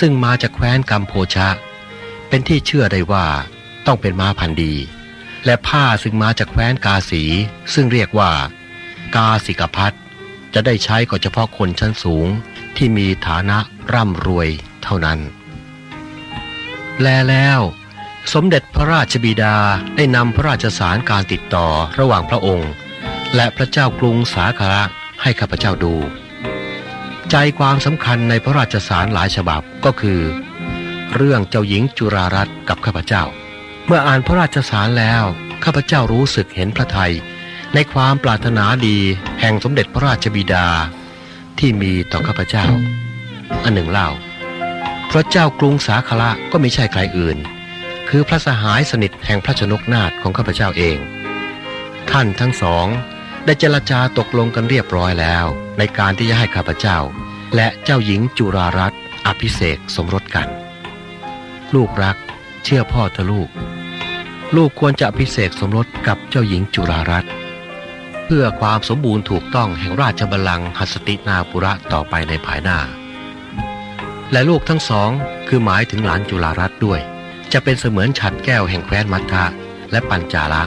ซึ่งมาจากแคว้นกัมโพชะ เป็นที่เชื่อได้ว่าต้องเป็นม้าพันธุ์ดี และผ้าซึ่งมาจากแคว้นกาสี ซึ่งเรียกว่า กาสิกพัทจะได้ใช้ก็เฉพาะคนชั้นสูงที่มีฐานะร่ำรวยเท่านั้น แลแล้ว สมเด็จพระราชบิดาได้นำพระราชสารการติดต่อระหว่างพระองค์ และพระเจ้ากรุงสาคระ ให้ข้าพเจ้าดู ใจความสำคัญในพระราชสารหลายฉบับก็คือ เรื่องเจ้าหญิงจุรารัตน์กับข้าพเจ้า เมื่ออ่านพระราชสารแล้วข้าพเจ้ารู้สึกเห็นพระไทย ในความปรารถนาดีแห่งสมเด็จพระราชบิดา ที่มีต่อข้าพเจ้า อันหนึ่งเล่า พระเจ้ากรุงสาคละก็ไม่ใช่ใครอื่น คือพระสหายสนิทแห่งพระชนกนาถของข้าพเจ้าเอง ท่านทั้งสอง ได้เจรจาตกลงกันเรียบร้อยแล้ว ในการที่จะให้ข้าพเจ้า และเจ้าหญิงจุรารัตน์อภิเษกสมรสกัน ลูกรัก เชื่อพ่อเธอลูก ลูกควรจะอภิเษกสมรสกับเจ้าหญิงจุรารัตน์เพื่อความสมบูรณ์ถูกต้องแห่งราชบัลลังก์หัสตินาปุระต่อไปในภายหน้า และลูกทั้งสองคือหมายถึงหลานจุฬารัตน์ด้วย จะเป็นเสมือนฉัดแก้วแห่งแคว้นมัทธะและปัญจาละ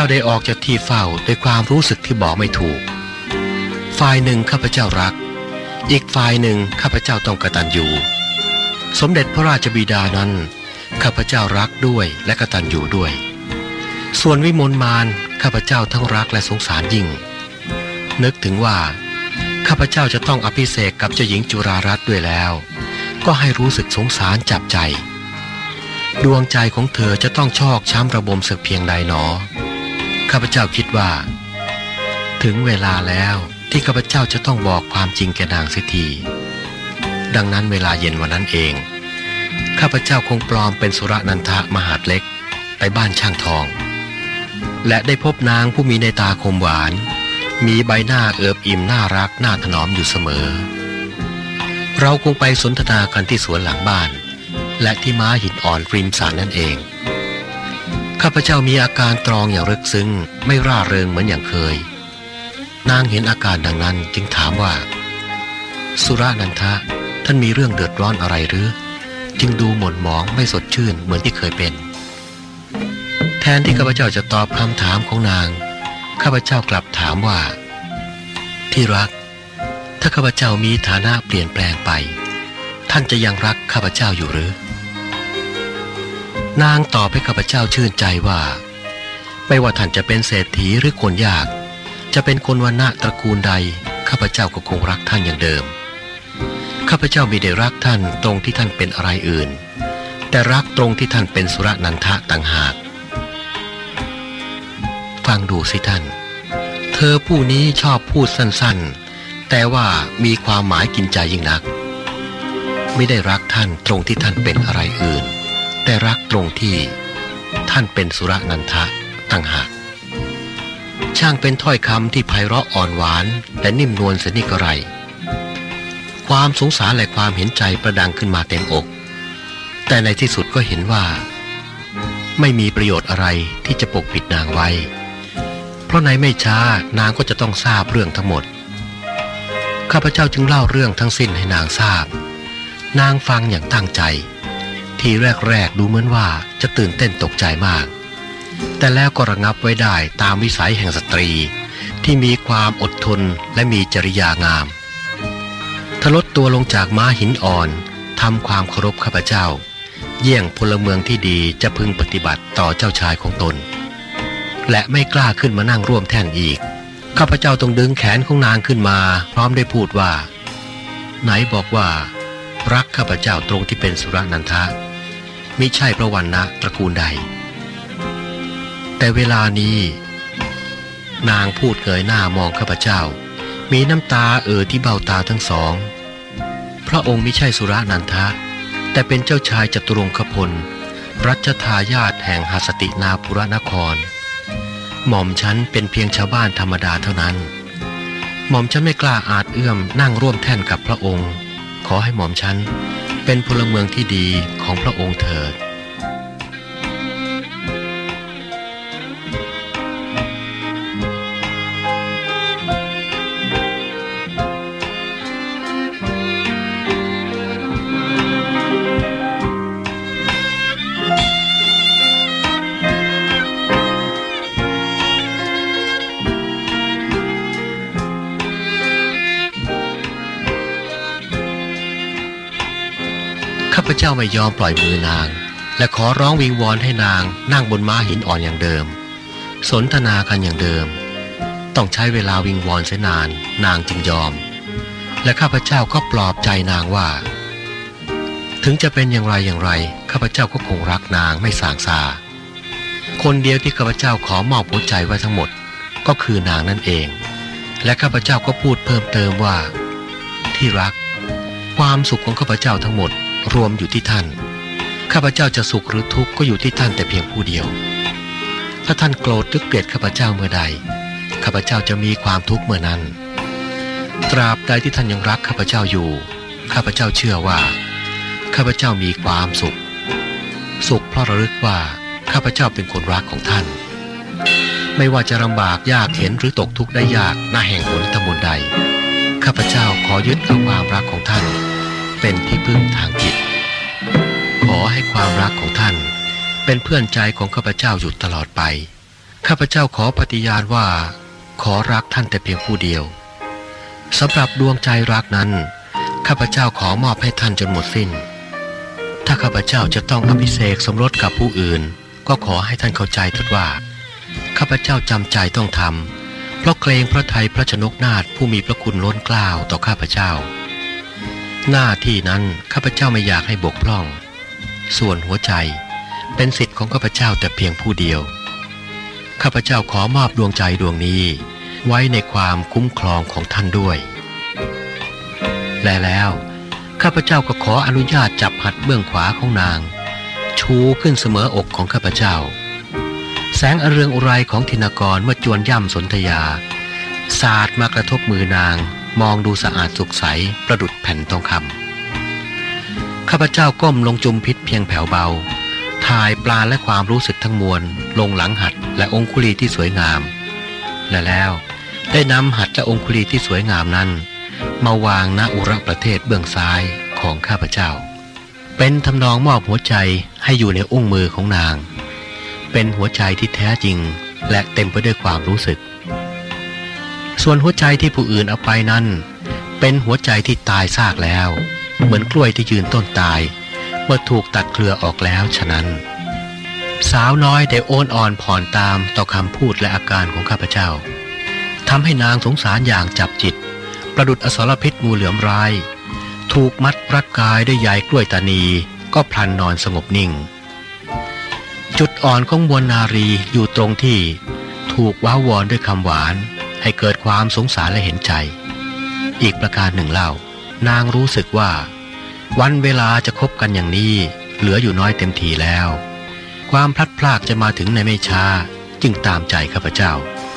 จ้าได้ออกจากที่เฝ้าด้วยความรู้สึกที่บอกไม่ถูก ฝ่ายหนึ่งข้าพเจ้ารัก อีกฝ่ายหนึ่งข้าพเจ้าต้องกตัญญูสมเด็จพระราชบิดานั้นข้าพเจ้ารักด้วยและกระตัญญูด้วย ส่วนวิมลมานข้าพเจ้าทั้งรักและสงสารยิ่ง นึกถึงว่าข้าพเจ้าจะต้องอภิเษกกับเจ้าหญิงจุรารัตน์ด้วยแล้ว ก็ให้รู้สึกสงสารจับใจ ดวงใจของเธอจะต้องชอกช้ำระบมสักเพียงใดหนอ ข้าพเจ้าคิดว่า ถึงเวลาแล้วที่ข้าพเจ้าจะต้องบอกความจริงแก่นางเสียทีดังนั้นเวลาเย็นวันนั้นเอง ข้าพเจ้าคงปลอมเป็นสุรนันทะมหาดเล็กไปบ้านช่างทอง และได้พบนางผู้มีในตาคมหวาน มีใบหน้าเอิบอิ่มน่ารักน่าถนอมอยู่เสมอ เราคงไปสนทนากันที่สวนหลังบ้าน และที่ม้าหินอ่อนริมสารนั่นเอง ข้าพเจ้ามีอาการตรองอย่างรึกซึ้งไม่ร่าเริงเหมือนอย่างเคย นางเห็นอาการดังนั้นจึงถามว่า สุรานันทะท่านมีเรื่องเดือดร้อนอะไรหรือ จึงดูหม่นหมองไม่สดชื่นเหมือนที่เคยเป็น แทนที่ข้าพเจ้าจะตอบคำถามของนาง ข้าพเจ้ากลับถามว่า ที่รัก ถ้าข้าพเจ้ามีฐานะเปลี่ยนแปลงไป ท่านจะยังรักข้าพเจ้าอยู่หรือ นางตอบให้ข้าพเจ้าชื่นใจว่า ไม่ว่าท่านจะเป็นเศรษฐีหรือคนยาก จะเป็นคนวันณะตระกูลใด ข้าพเจ้าก็คงรักท่านอย่างเดิม ข้าพเจ้ามีได้รักท่านตรงที่ท่านเป็นอะไรอื่น แต่รักตรงที่ท่านเป็นสุรนันทะต่างหาก ฟังดูสิท่าน เธอผู้นี้ชอบพูดสั้นๆ แต่ว่ามีความหมายกินใจยิ่งนัก ไม่ได้รักท่านตรงที่ท่านเป็นอะไรอื่น แต่รักตรงที่ท่านเป็นสุรนันทะต่างหาก ช่างเป็นถ้อยคำที่ไพเราะอ่อนหวาน และนิ่มนวลเสนิกระไร ความสงสารและความเห็นใจประดังขึ้นมาเต็มอก แต่ในที่สุดก็เห็นว่า ไม่มีประโยชน์อะไรที่จะปกปิดนางไว้ เพราะในไม่ช้านางก็จะต้องทราบเรื่องทั้งหมด ข้าพเจ้าจึงเล่าเรื่องทั้งสิ้นให้นางทราบ นางฟังอย่างตั้งใจ ทีแรกๆดูเหมือนว่าจะตื่นเต้นตกใจมาก แต่แล้วก็ระงับไว้ได้ตามวิสัยแห่งสตรี ที่มีความอดทนและมีจริยางามทลดตัวลงจากม้าหินอ่อนทำความเคารพข้าพเจ้า เยี่ยงพลเมืองที่ดีจะพึงปฏิบัติต่อเจ้าชายของตน และไม่กล้าขึ้นมานั่งร่วมแท่นอีกข้าพเจ้าต้องดึงแขนของนางขึ้นมา พร้อมได้พูดว่า ไหนบอกว่า รักข้าพเจ้าตรงที่เป็นสุรนันทะ มิใช่พระวันนะตระกูลใด แต่เวลานี้ นางพูดเงยหน้ามองข้าพเจ้า มีน้ำตาเอ่อที่เบ้าตาทั้งสอง พระองค์ไม่ใช่สุรานันทะ แต่เป็นเจ้าชายจตุรงคพล รัชทายาทแห่งหาสตินาปุรนคร หม่อมฉันเป็นเพียงชาวบ้านธรรมดาเท่านั้น หม่อมฉันไม่กล้าอาจเอื้อมนั่งร่วมแท่นกับพระองค์ ขอให้หม่อมฉัน เป็นพลเมืองที่ดีของพระองค์เถิด จ้าไม่ยอมปล่อยมือนาง และขอร้องวิงวอนให้นางนั่งบนม้าหินอ่อนอย่างเดิม สนทนากันอย่างเดิม ต้องใช้เวลาวิงวอนเสียนาน นางจึงยอม และข้าพเจ้าก็ปลอบใจนางว่า ถึงจะเป็นอย่างไรอย่างไรข้าพเจ้าก็คงรักนางไม่สางซาคนเดียวที่ข้าพเจ้าขอมอบหัวใจไว้ทั้งหมด ก็คือนางนั่นเอง และข้าพเจ้าก็พูดเพิ่มเติมว่า ที่รัก ความสุขของข้าพเจ้าทั้งหมด รวมอยู่ที่ท่าน ข้าพเจ้าจะสุขหรือทุกข์ก็อยู่ที่ท่านแต่เพียงผู้เดียว ถ้าท่านโกรธหรือเกลียดข้าพเจ้าเมื่อใด ข้าพเจ้าจะมีความทุกข์เมื่อนั้น ตราบใดที่ท่านยังรักข้าพเจ้าอยู่ ข้าพเจ้าเชื่อว่า ข้าพเจ้ามีความสุข สุขเพราะระลึกว่าข้าพเจ้าเป็นคนรักของท่าน ไม่ว่าจะลำบากยากเข็นหรือตกทุกข์ได้ยากหน้าแห่งหนตำบลใด ข้าพเจ้าขอยึดเอาความรักของท่าน เป็นที่พึ่งทางจิต ขอให้ความรักของท่าน เป็นเพื่อนใจของข้าพเจ้าอยู่ตลอดไป ข้าพเจ้าขอปฏิญาณว่า ขอรักท่านแต่เพียงผู้เดียวสำหรับดวงใจรักนั้น ข้าพเจ้าขอมอบให้ท่านจนหมดสิ้น ถ้าข้าพเจ้าจะต้องอภิเษกสมรสกับผู้อื่น ก็ขอให้ท่านเข้าใจทดว่า ข้าพเจ้าจำใจต้องทำเพราะเกรงพระไทยพระชนกนาถผู้มีพระคุณล้นกล้าวต่อข้าพเจ้า หน้าที่นั้นข้าพเจ้าไม่อยากให้บกพร่อง ส่วนหัวใจเป็นสิทธิ์ของข้าพเจ้าแต่เพียงผู้เดียว ข้าพเจ้าขอมอบดวงใจดวงนี้ ไว้ในความคุ้มครองของท่านด้วย และแล้วข้าพเจ้าก็ขออนุญาตจับหัดเบื้องขวาของนาง ชูขึ้นเสมออกของข้าพเจ้า แสงอเรืองอุไรของธินกรเมื่อจวนย่ำสนธยา สาดมากระทบมือนาง มองดูสะอาดสุขใส ประดุดแผ่นทองคำข้าพเจ้าก้มลงจุมพิษเพียงแผ่วเบา ถ่ายปลาและความรู้สึกทั้งมวล ลงหลังหัดและองคุลีที่สวยงาม และแล้วได้นำหัดและองคุลีที่สวยงามนั้น มาวางณอุรประเทศเบื้องซ้ายของข้าพเจ้า เป็นทำนองมอบหัวใจให้อยู่ในอุ้งมือของนาง เป็นหัวใจที่แท้จริงและเต็มไปด้วยความรู้สึก ส่วนหัวใจที่ผู้อื่นเอาไปนั้น เป็นหัวใจที่ตายซากแล้ว เหมือนกล้วยที่ยืนต้นตาย เมื่อถูกตัดเครือออกแล้วฉะนั้น สาวน้อยได้โอนอ่อนผ่อนตามต่อคำพูดและอาการของข้าพเจ้าทำให้นางสงสารอย่างจับจิต ประดุดอสรพิษงูเหลือมร้าย ถูกมัดรัดกายด้วยใยกล้วยตานีก็พลันนอนสงบนิ่ง จุดอ่อนของมวลนารีอยู่ตรงที่ถูกว้าวอนด้วยคำหวาน ให้เกิดความสงสารและเห็นใจ อีกประการหนึ่งเล่านางรู้สึกว่า วันเวลาจะคบกันอย่างนี้ เหลืออยู่น้อยเต็มทีแล้ว ความพลัดพรากจะมาถึงในไม่ช้า จึงตามใจข้าพเจ้า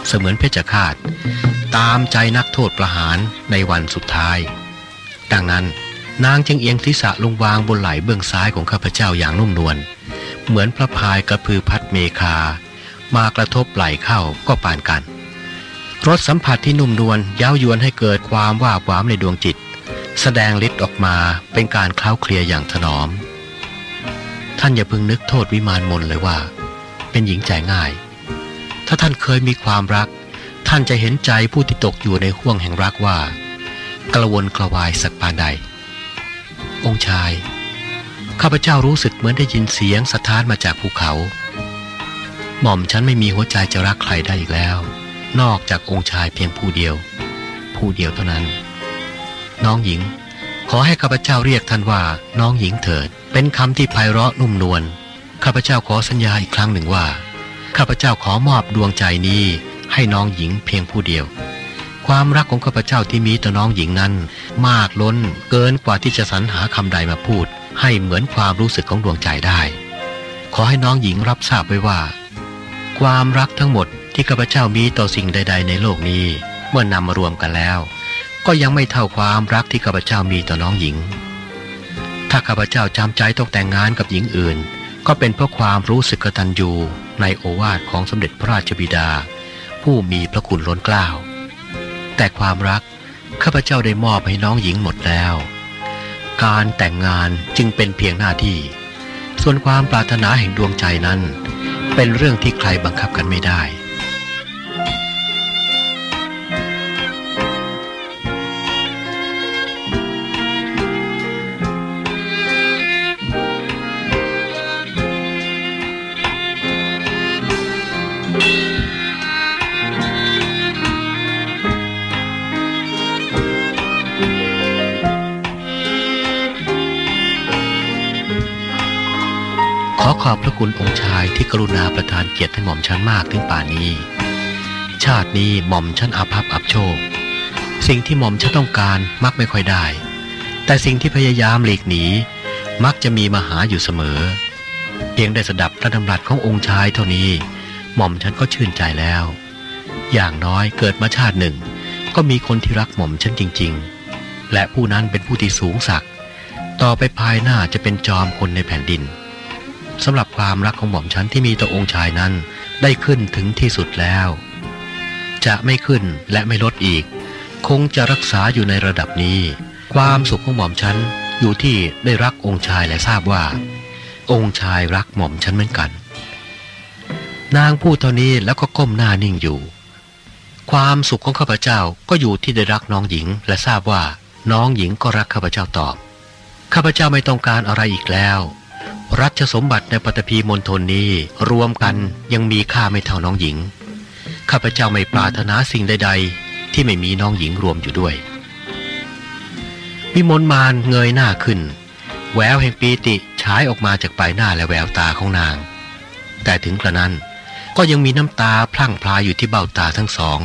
เสมือนเพชฌฆาต ตามใจนักโทษประหารในวันสุดท้าย ดังนั้นนางจึงเอียงศีรษะลงวางบนไหล่เบื้องซ้ายของข้าพเจ้าอย่างนุ่มนวลเหมือนพระพายกระพือพัดเมคา มากระทบไหล่เข้าก็ปานกัน รสสัมผัสที่นุ่มนวลย้าวยวนให้เกิดความว่าหวามในดวงจิต แสดงฤทธิ์ออกมาเป็นการเคล้าเคลียอย่างถนอม ท่านอย่าพึงนึกโทษวิมานมนเลยว่า เป็นหญิงใจง่าย ถ้าท่านเคยมีความรัก ท่านจะเห็นใจผู้ที่ตกอยู่ในห่วงแห่งรักว่า กระวนกระวายสักปานใด องค์ชาย ข้าพเจ้ารู้สึกเหมือนได้ยินเสียงสะท้านมาจากภูเขา หม่อมฉันไม่มีหัวใจจะรักใครได้อีกแล้ว นอกจากองค์ชายเพียงผู้เดียว ผู้เดียวเท่านั้น น้องหญิง ขอให้ข้าพเจ้าเรียกท่านว่าน้องหญิงเถิด เป็นคำที่ไพเราะนุ่มนวลข้าพเจ้าขอสัญญาอีกครั้งหนึ่งว่าข้าพเจ้าขอมอบดวงใจนี้ให้น้องหญิงเพียงผู้เดียว ความรักของข้าพเจ้าที่มีต่อน้องหญิงนั้น มากล้นเกินกว่าที่จะสรรหาคำใดมาพูด ให้เหมือนความรู้สึกของดวงใจได้ ขอให้น้องหญิงรับทราบไว้ว่า ความรักทั้งหมด ที่ข้าพเจ้ามีต่อสิ่งใด ๆ ในโลกนี้ เมื่อนำมารวมกันแล้ว ก็ยังไม่เท่าความรักที่ข้าพเจ้ามีต่อน้องหญิง ถ้าข้าพเจ้าจำใจต้องแต่งงานกับหญิงอื่น ก็เป็นเพราะความรู้สึกกตัญญูในโอวาทของสมเด็จพระราชบิดา ผู้มีพระคุณล้นเกล้าแต่ความรักข้าพเจ้าได้มอบให้น้องหญิงหมดแล้ว การแต่งงานจึงเป็นเพียงหน้าที่ ส่วนความปรารถนาแห่งดวงใจนั้น เป็นเรื่องที่ใครบังคับกันไม่ได้ ขอบพระคุณองค์ชายที่กรุณาประทานเกียรติให้หม่อมชั้นมากถึงป่านนี้ ชาตินี้หม่อมชั้นอาภัพอับโชค สิ่งที่หม่อมชั้นต้องการมักไม่ค่อยได้ แต่สิ่งที่พยายามหลีกหนี มักจะมีมาหาอยู่เสมอ เพียงได้สดับพระดำรัสขององค์ชายเท่านี้ หม่อมชั้นก็ชื่นใจแล้ว อย่างน้อยเกิดมาชาติหนึ่ง ก็มีคนที่รักหม่อมชั้นจริง ๆ และผู้นั้นเป็นผู้ที่สูงสักต่อไปภายหน้าจะเป็นจอมคนในแผ่นดิน สำหรับความรักของหม่อมฉันที่มีต่อองค์ชายนั้น ได้ขึ้นถึงที่สุดแล้ว จะไม่ขึ้นและไม่ลดอีก คงจะรักษาอยู่ในระดับนี้ ความสุขของหม่อมฉันอยู่ที่ได้รักองค์ชายและทราบว่า องค์ชายรักหม่อมฉันเหมือนกัน นางพูดเท่านี้แล้วก็ก้มหน้านิ่งอยู่ ความสุขของข้าพเจ้าก็อยู่ที่ได้รักน้องหญิง และทราบว่าน้องหญิงก็รักข้าพเจ้าตอบข้าพเจ้าไม่ต้องการอะไรอีกแล้ว รัชสมบัติในปฐพีมณฑลนี้รวมกันยังมีค่าไม่เท่าน้องหญิง ข้าพเจ้าไม่ปรารถนาสิ่งใด ๆ ที่ไม่มีน้องหญิงรวมอยู่ด้วย วิมลมานเงยหน้าขึ้น แววแห่งปีติฉายออกมาจากปลายหน้าและแววตาของนาง แต่ถึงกระนั้นก็ยังมีน้ำตาพลั่งพลายอยู่ที่เบ้าตาทั้งสอง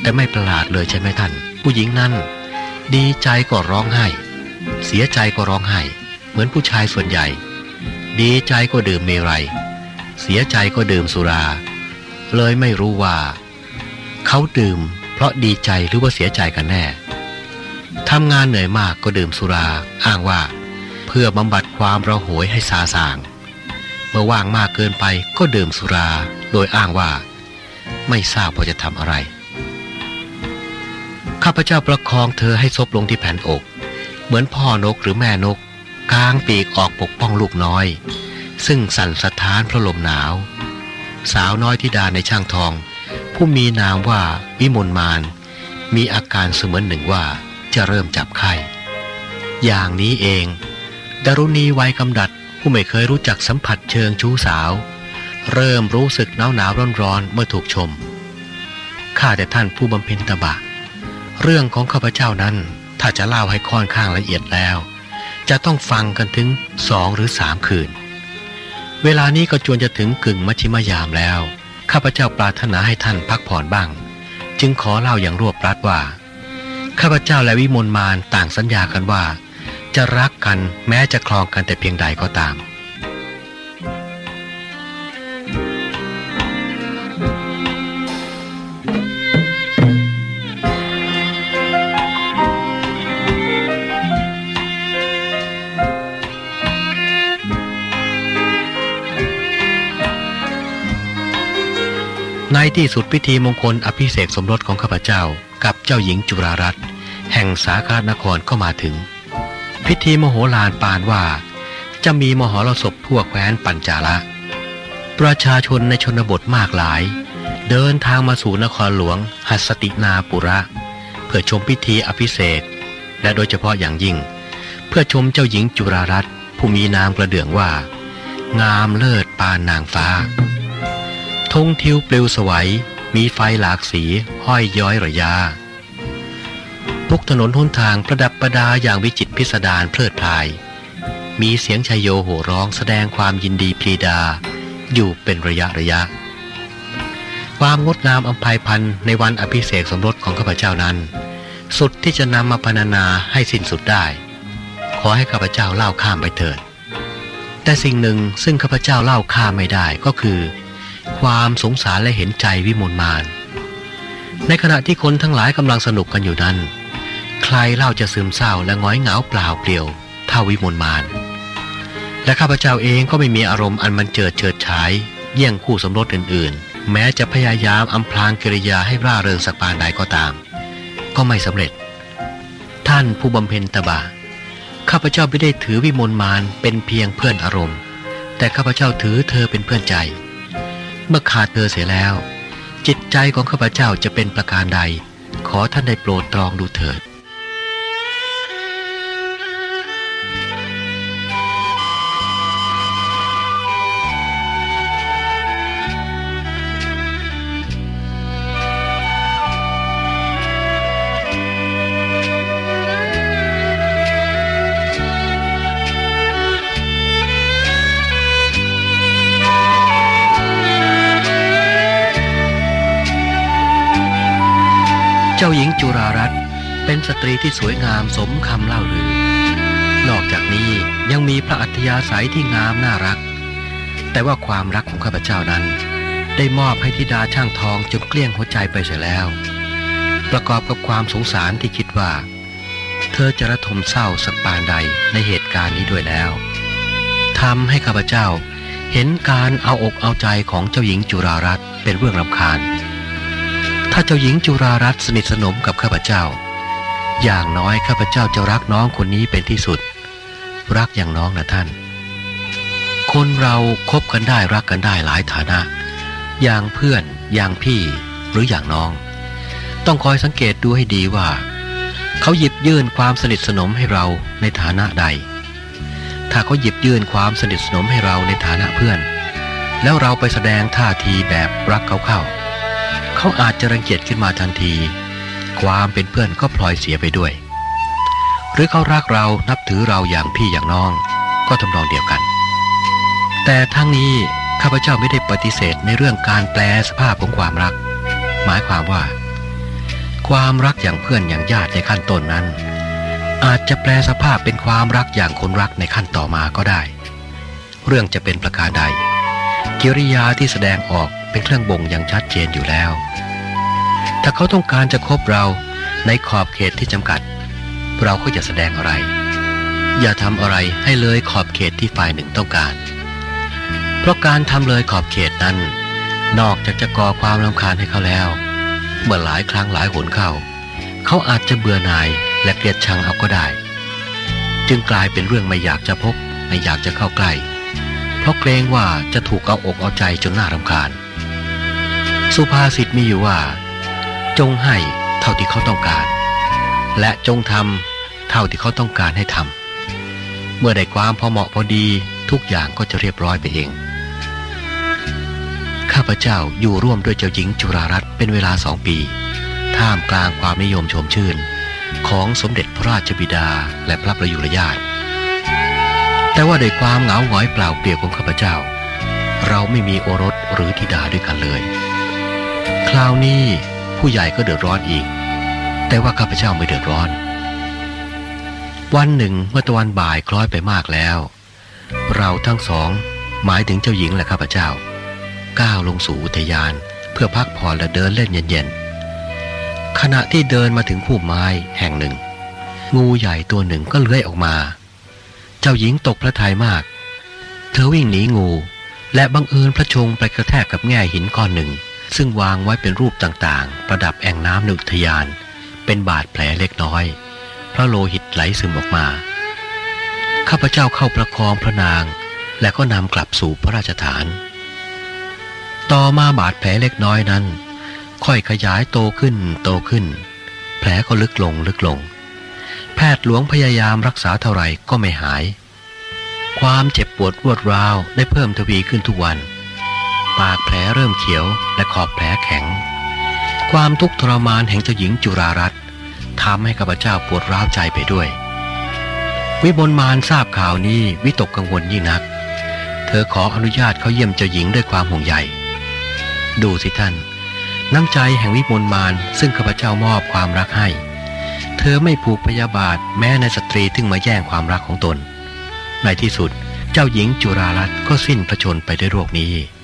แต่ไม่ประหลาดเลยใช่ไหมท่าน ผู้หญิงนั้น ดีใจก็ร้องไห้ เสียใจก็ร้องไห้ เหมือนผู้ชายส่วนใหญ่ ดีใจก็ดื่มเมรัย เสียใจก็ดื่มสุรา เลยไม่รู้ว่า เขาดื่ม เพราะดีใจหรือว่าเสียใจกันแน่ทำงานเหนื่อยมากก็ดื่มสุรา อ้างว่า เพื่อบำบัดความระหวยให้ซาสาง เมื่อว่างมากเกินไปก็ดื่มสุรา โดยอ้างว่า ไม่ทราบว่าจะทำอะไร ข้าพเจ้าประคองเธอให้ซบลงที่แผ่นอก เหมือนพ่อนกหรือแม่นก กางปีกออกปกป้องลูกน้อย ซึ่งสั่นสะท้านเพราะลมหนาว สาวน้อยที่ดาในช่างทอง ผู้มีนามว่าวิมลมาน มีอาการเสมือนหนึ่งว่าจะเริ่มจับไข้อย่างนี้เองดารุณีวัยกำดัดผู้ไม่เคยรู้จักสัมผัสเชิงชู้สาว เริ่มรู้สึกหนาวหนาวร้อนร้อนเมื่อถูกชมข้าแต่ท่านผู้บำเพ็ญตบะ เรื่องของข้าพเจ้านั้นถ้าจะเล่าให้ค่อนข้างละเอียดแล้ว จะต้องฟังกันถึงสองหรือสามคืน เวลานี้ก็จวนจะถึงกึ่งมัชิมยามแล้ว ข้าพเจ้าปรารถนาให้ท่านพักผ่อนบ้าง จึงขอเล่าอย่างรวบรัดว่า ข้าพเจ้าและวิมลมานต่างสัญญากันว่า จะรักกันแม้จะคลองกันแต่เพียงใดก็ตาม ในที่สุดพิธีมงคลอภิเษกสมรสของข้าพเจ้ากับเจ้าหญิงจุฬารัตน์แห่งสาขานครก็มาถึง พิธีมโหฬารปานว่า จะมีมหรสพทั่วแคว้นปัญจาละ ประชาชนในชนบทมากหลาย เดินทางมาสู่นครหลวงหัสตินาปุระ เพื่อชมพิธีอภิเษกและโดยเฉพาะอย่างยิ่ง เพื่อชมเจ้าหญิงจุฬารัตน์ผู้มีนามกระเดื่องว่า งามเลิศปานนางฟ้า ธงทิวปลิวสวัย มีไฟหลากสีห้อยย้อยระยาทุกถนนหนทางประดับประดาอย่างวิจิตพิสดารเพลิดเพลาย มีเสียงชายโยโห่ร้องแสดงความยินดีปรีดา อยู่เป็นระยะระยะ ความงดงามอัมภัยพันในวันอภิเษกสมรสของข้าพเจ้านั้น สุดที่จะนำมาพรรณนาให้สิ้นสุดได้ ขอให้ข้าพเจ้าเล่าข้ามไปเถิดแต่สิ่งหนึ่งซึ่งข้าพเจ้าเล่าข้ามไม่ได้ก็คือ ความสงสารและเห็นใจวิมลมาน ในขณะที่คนทั้งหลายกำลังสนุกกันอยู่นั้น ใครเล่าจะซึมเศร้าและง้อยเหงาเปล่าเปลี่ยวเท่าวิมลมาน และข้าพเจ้าเองก็ไม่มีอารมณ์อันมันเจิดเฉิดฉายเยี่ยงคู่สมรสอื่นๆ แม้จะพยายามอำพรางกิริยาให้ร่าเริงสักปานใดก็ตาม ก็ไม่สำเร็จ ท่านผู้บำเพ็ญตบะข้าพเจ้าไม่ได้ถือวิมลมานเป็นเพียงเพื่อนอารมณ์ แต่ข้าพเจ้าถือเธอเป็นเพื่อนใจ เมื่อขาดเธอเสียแล้ว จิตใจของข้าพเจ้าจะเป็นประการใด ขอท่านได้โปรดตรองดูเถิด เจ้าหญิงจุรารัตน์เป็นสตรีที่สวยงามสมคำเล่าลือนอกจากนี้ยังมีพระอัธยาศัยที่งามน่ารัก แต่ว่าความรักของข้าพเจ้านั้น ได้มอบให้ธิดาช่างทองจนเกลี้ยงหัวใจไปเสียแล้ว ประกอบกับความสงสารที่คิดว่า เธอจะระทมเศร้าสักปานใดในเหตุการณ์นี้ด้วยแล้วทำให้ข้าพเจ้าเห็นการเอาอกเอาใจของเจ้าหญิงจุรารัตน์เป็นเรื่องรำคาญ ถ้าเจ้าหญิงจุรารัตน์สนิทสนมกับข้าพเจ้า อย่างน้อยข้าพเจ้าจะรักน้องคนนี้เป็นที่สุด รักอย่างน้องนะท่าน คนเราคบกันได้รักกันได้หลายฐานะ อย่างเพื่อน อย่างพี่หรืออย่างน้อง ต้องคอยสังเกตดูให้ดีว่า เขาหยิบยื่นความสนิทสนมให้เราในฐานะใด ถ้าเขาหยิบยื่นความสนิทสนมให้เราในฐานะเพื่อน แล้วเราไปแสดงท่าทีแบบรักเขาเข้า เขาอาจจะรังเกียจขึ้นมาทันที ความเป็นเพื่อนก็พลอยเสียไปด้วย หรือเขารักเรานับถือเราอย่างพี่อย่างน้อง ก็ทำนองเดียวกัน แต่ทั้งนี้ข้าพเจ้าไม่ได้ปฏิเสธในเรื่องการแปลสภาพของความรัก หมายความว่า ความรักอย่างเพื่อนอย่างญาติในขั้นต้นนั้น อาจจะแปลสภาพเป็นความรักอย่างคนรักในขั้นต่อมาก็ได้ เรื่องจะเป็นประการใด กิริยาที่แสดงออก เป็นเครื่องบ่งอย่างชัดเจนอยู่แล้ว ถ้าเขาต้องการจะคบเราในขอบเขตที่จำกัด เราก็จะแสดงอะไร อย่าทำอะไรให้เลยขอบเขตที่ฝ่ายหนึ่งต้องการ เพราะการทำเลยขอบเขตนั้น นอกจากจะก่อความรำคาญให้เขาแล้ว เมื่อหลายครั้งหลายหนเข้า เขาอาจจะเบื่อหน่ายและเกลียดชังเอาก็ได้ จึงกลายเป็นเรื่องไม่อยากจะพบไม่อยากจะเข้าใกล้ เพราะเกรงว่าจะถูกเอาอกเอาใจจนน่ารำคาญ สุภาษิตมีอยู่ว่า จงให้เท่าที่เขาต้องการ และจงทำเท่าที่เขาต้องการให้ทำเมื่อได้ความพอเหมาะพอดีทุกอย่างก็จะเรียบร้อยไปเอง ข้าพเจ้าอยู่ร่วมด้วยเจ้าหญิงจุฬารัตน์เป็นเวลาสองปี ท่ามกลางความนิยมชมชื่น ของสมเด็จพระราชบิดาและพระประยุรญาติแต่ว่าด้วยความเหงาหงอยเปล่าเปลี่ยวของข้าพเจ้า เราไม่มีโอรสหรือธิดาด้วยกันเลย คราวนี้ผู้ใหญ่ก็เดือดร้อนอีก แต่ว่าข้าพเจ้าไม่เดือดร้อน วันหนึ่งเมื่อตะวันบ่ายคล้อยไปมากแล้ว เราทั้งสองหมายถึงเจ้าหญิงและข้าพเจ้า ก้าวลงสู่อุทยานเพื่อพักผ่อนและเดินเล่นเย็นๆขณะที่เดินมาถึงพุ่มไม้แห่งหนึ่ง งูใหญ่ตัวหนึ่งก็เลื้อยออกมา เจ้าหญิงตกพระทัยมาก เธอวิ่งหนีงู และบังเอิญพระชงไปกระแทกกับแง่หินก้อนหนึ่ง ซึ่งวางไว้เป็นรูปต่างๆ ประดับแอ่งน้ำในอุทยาน เป็นบาดแผลเล็กน้อย พระโลหิตไหลซึมออกมา ข้าพเจ้าเข้าประคองพระนาง และก็นำกลับสู่พระราชฐาน ต่อมาบาดแผลเล็กน้อยนั้น ค่อยขยายโตขึ้นโตขึ้น แผลก็ลึกลงลึกลง แพทย์หลวงพยายามรักษาเท่าไหร่ก็ไม่หาย ความเจ็บปวดรวดร้าวได้เพิ่มทวีขึ้นทุกวัน ปากแผลเริ่มเขียวและขอบแผลแข็ง ความทุกข์ทรมานแห่งเจ้าหญิงจุรารัตน์ทำให้ข้าพเจ้าปวดร้าวใจไปด้วย วิบลมานทราบข่าวนี้วิตกกังวลยิ่งนัก เธอขออนุญาตเขาเยี่ยมเจ้าหญิงด้วยความห่วงใยดูสิท่าน น้ำใจแห่งวิมลมานซึ่งข้าพเจ้ามอบความรักให้ เธอไม่ผูกพยาบาทแม้ในสตรีที่มาแย่งความรักของตน ในที่สุดเจ้าหญิงจุรารัตน์ก็สิ้นพระชนไปด้วยโรคนี้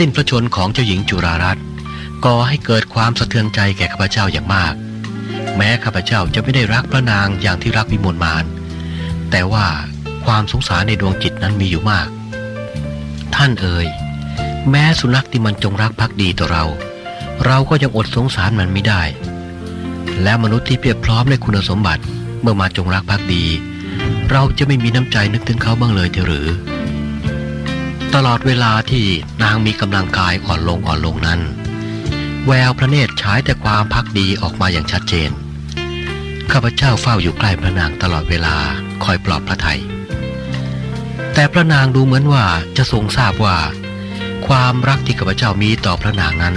สิ้นพระชนของเจ้าหญิงจุรารัตน์ก่อให้เกิดความสะเทือนใจแก่ข้าพเจ้าอย่างมาก แม้ข้าพเจ้าจะไม่ได้รักพระนางอย่างที่รักวิมลมานแต่ว่าความสงสารในดวงจิตนั้นมีอยู่มาก ท่านเอ่ยแม้สุนัขที่มันจงรักภักดีต่อเรา เราก็ยังอดสงสารมันไม่ได้ และมนุษย์ที่เพียบพร้อมในคุณสมบัติเมื่อมาจงรักภักดี เราจะไม่มีน้ำใจนึกถึงเขาบ้างเลยเถอะหรือ ตลอดเวลาที่นางมีกำลังกายอ่อนลงอ่อนลงนั้น แววพระเนตรฉายแต่ความพักดีออกมาอย่างชัดเจน ข้าพเจ้าเฝ้าอยู่ใกล้พระนางตลอดเวลาคอยปลอบพระทยัยแต่พระนางดูเหมือนว่าจะทรงทราบว่า ความรักที่ข้าพเจ้ามีต่อพระนางนั้น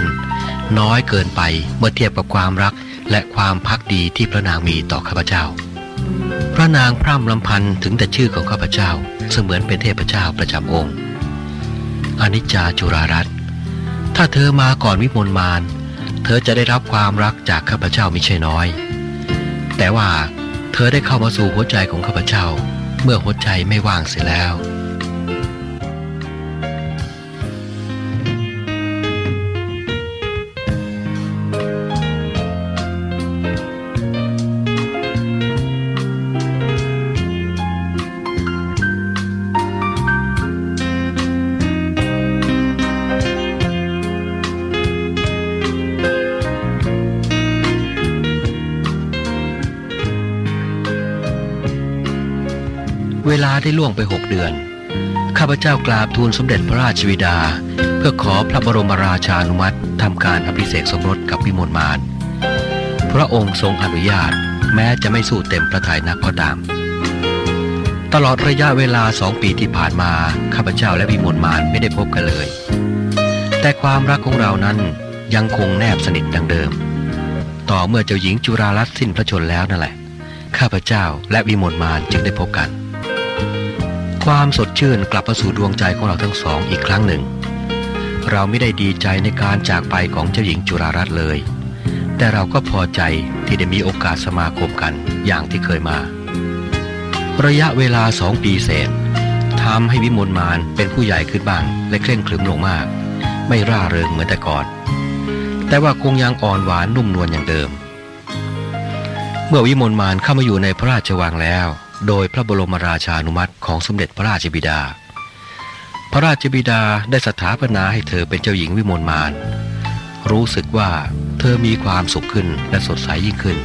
น้อยเกินไปเมื่อเทียบกับความรักและความพักดีที่พระนางมีต่อข้าพเจ้า พระนางพร่ำลำพันถึงแต่ชื่อของข้าพเจ้าเสมือนเป็นเทพเจ้าประจำองค์ อนิจจาจุรารัตถ้าเธอมาก่อนวิมลมาน เธอจะได้รับความรักจากข้าพเจ้ามิใช่น้อย แต่ว่าเธอได้เข้ามาสู่หัวใจของข้าพเจ้า เมื่อหัวใจไม่ว่างเสียแล้ว ได้ล่วงไปหกเดือน ข้าพเจ้ากราบทูลสมเด็จพระราชวิดา เพื่อขอพระบรมราชานุมัติทำการอภิเษกสมรสกับวิมลมานพระองค์ทรงอนุญาต แม้จะไม่สู้เต็มพระทัยนักก็ตาม ตลอดระยะเวลาสองปีที่ผ่านมาข้าพเจ้าและวิมลมานไม่ได้พบกันเลย แต่ความรักของเรานั้นยังคงแนบสนิทดังเดิม ต่อเมื่อเจ้าหญิงจุฬาลัตน์สิ้นพระชนแล้วนั่นแหละ ข้าพเจ้าและวิมลมานจึงได้พบกัน ความสดชื่นกลับมาสู่ดวงใจของเราทั้งสองอีกครั้งหนึ่ง เราไม่ได้ดีใจในการจากไปของเจ้าหญิงจุฬารัตน์เลย แต่เราก็พอใจที่ได้มีโอกาสสมาคมกันอย่างที่เคยมา ระยะเวลาสองปีเศษทำให้วิมลมานเป็นผู้ใหญ่ขึ้นบ้างและเคร่งครึมลงมาก ไม่ร่าเริงเหมือนแต่ก่อน แต่ว่าคงยังอ่อนหวานนุ่มนวลอย่างเดิม เมื่อวิมลมานเข้ามาอยู่ในพระราชวังแล้ว โดยพระบรมราชานุมัติของสมเด็จพระราชบิดา พระราชบิดาได้สถาปนาให้เธอเป็นเจ้าหญิงวิมลมาน รู้สึกว่าเธอมีความสุขขึ้นและสดใสยิ่งขึ้น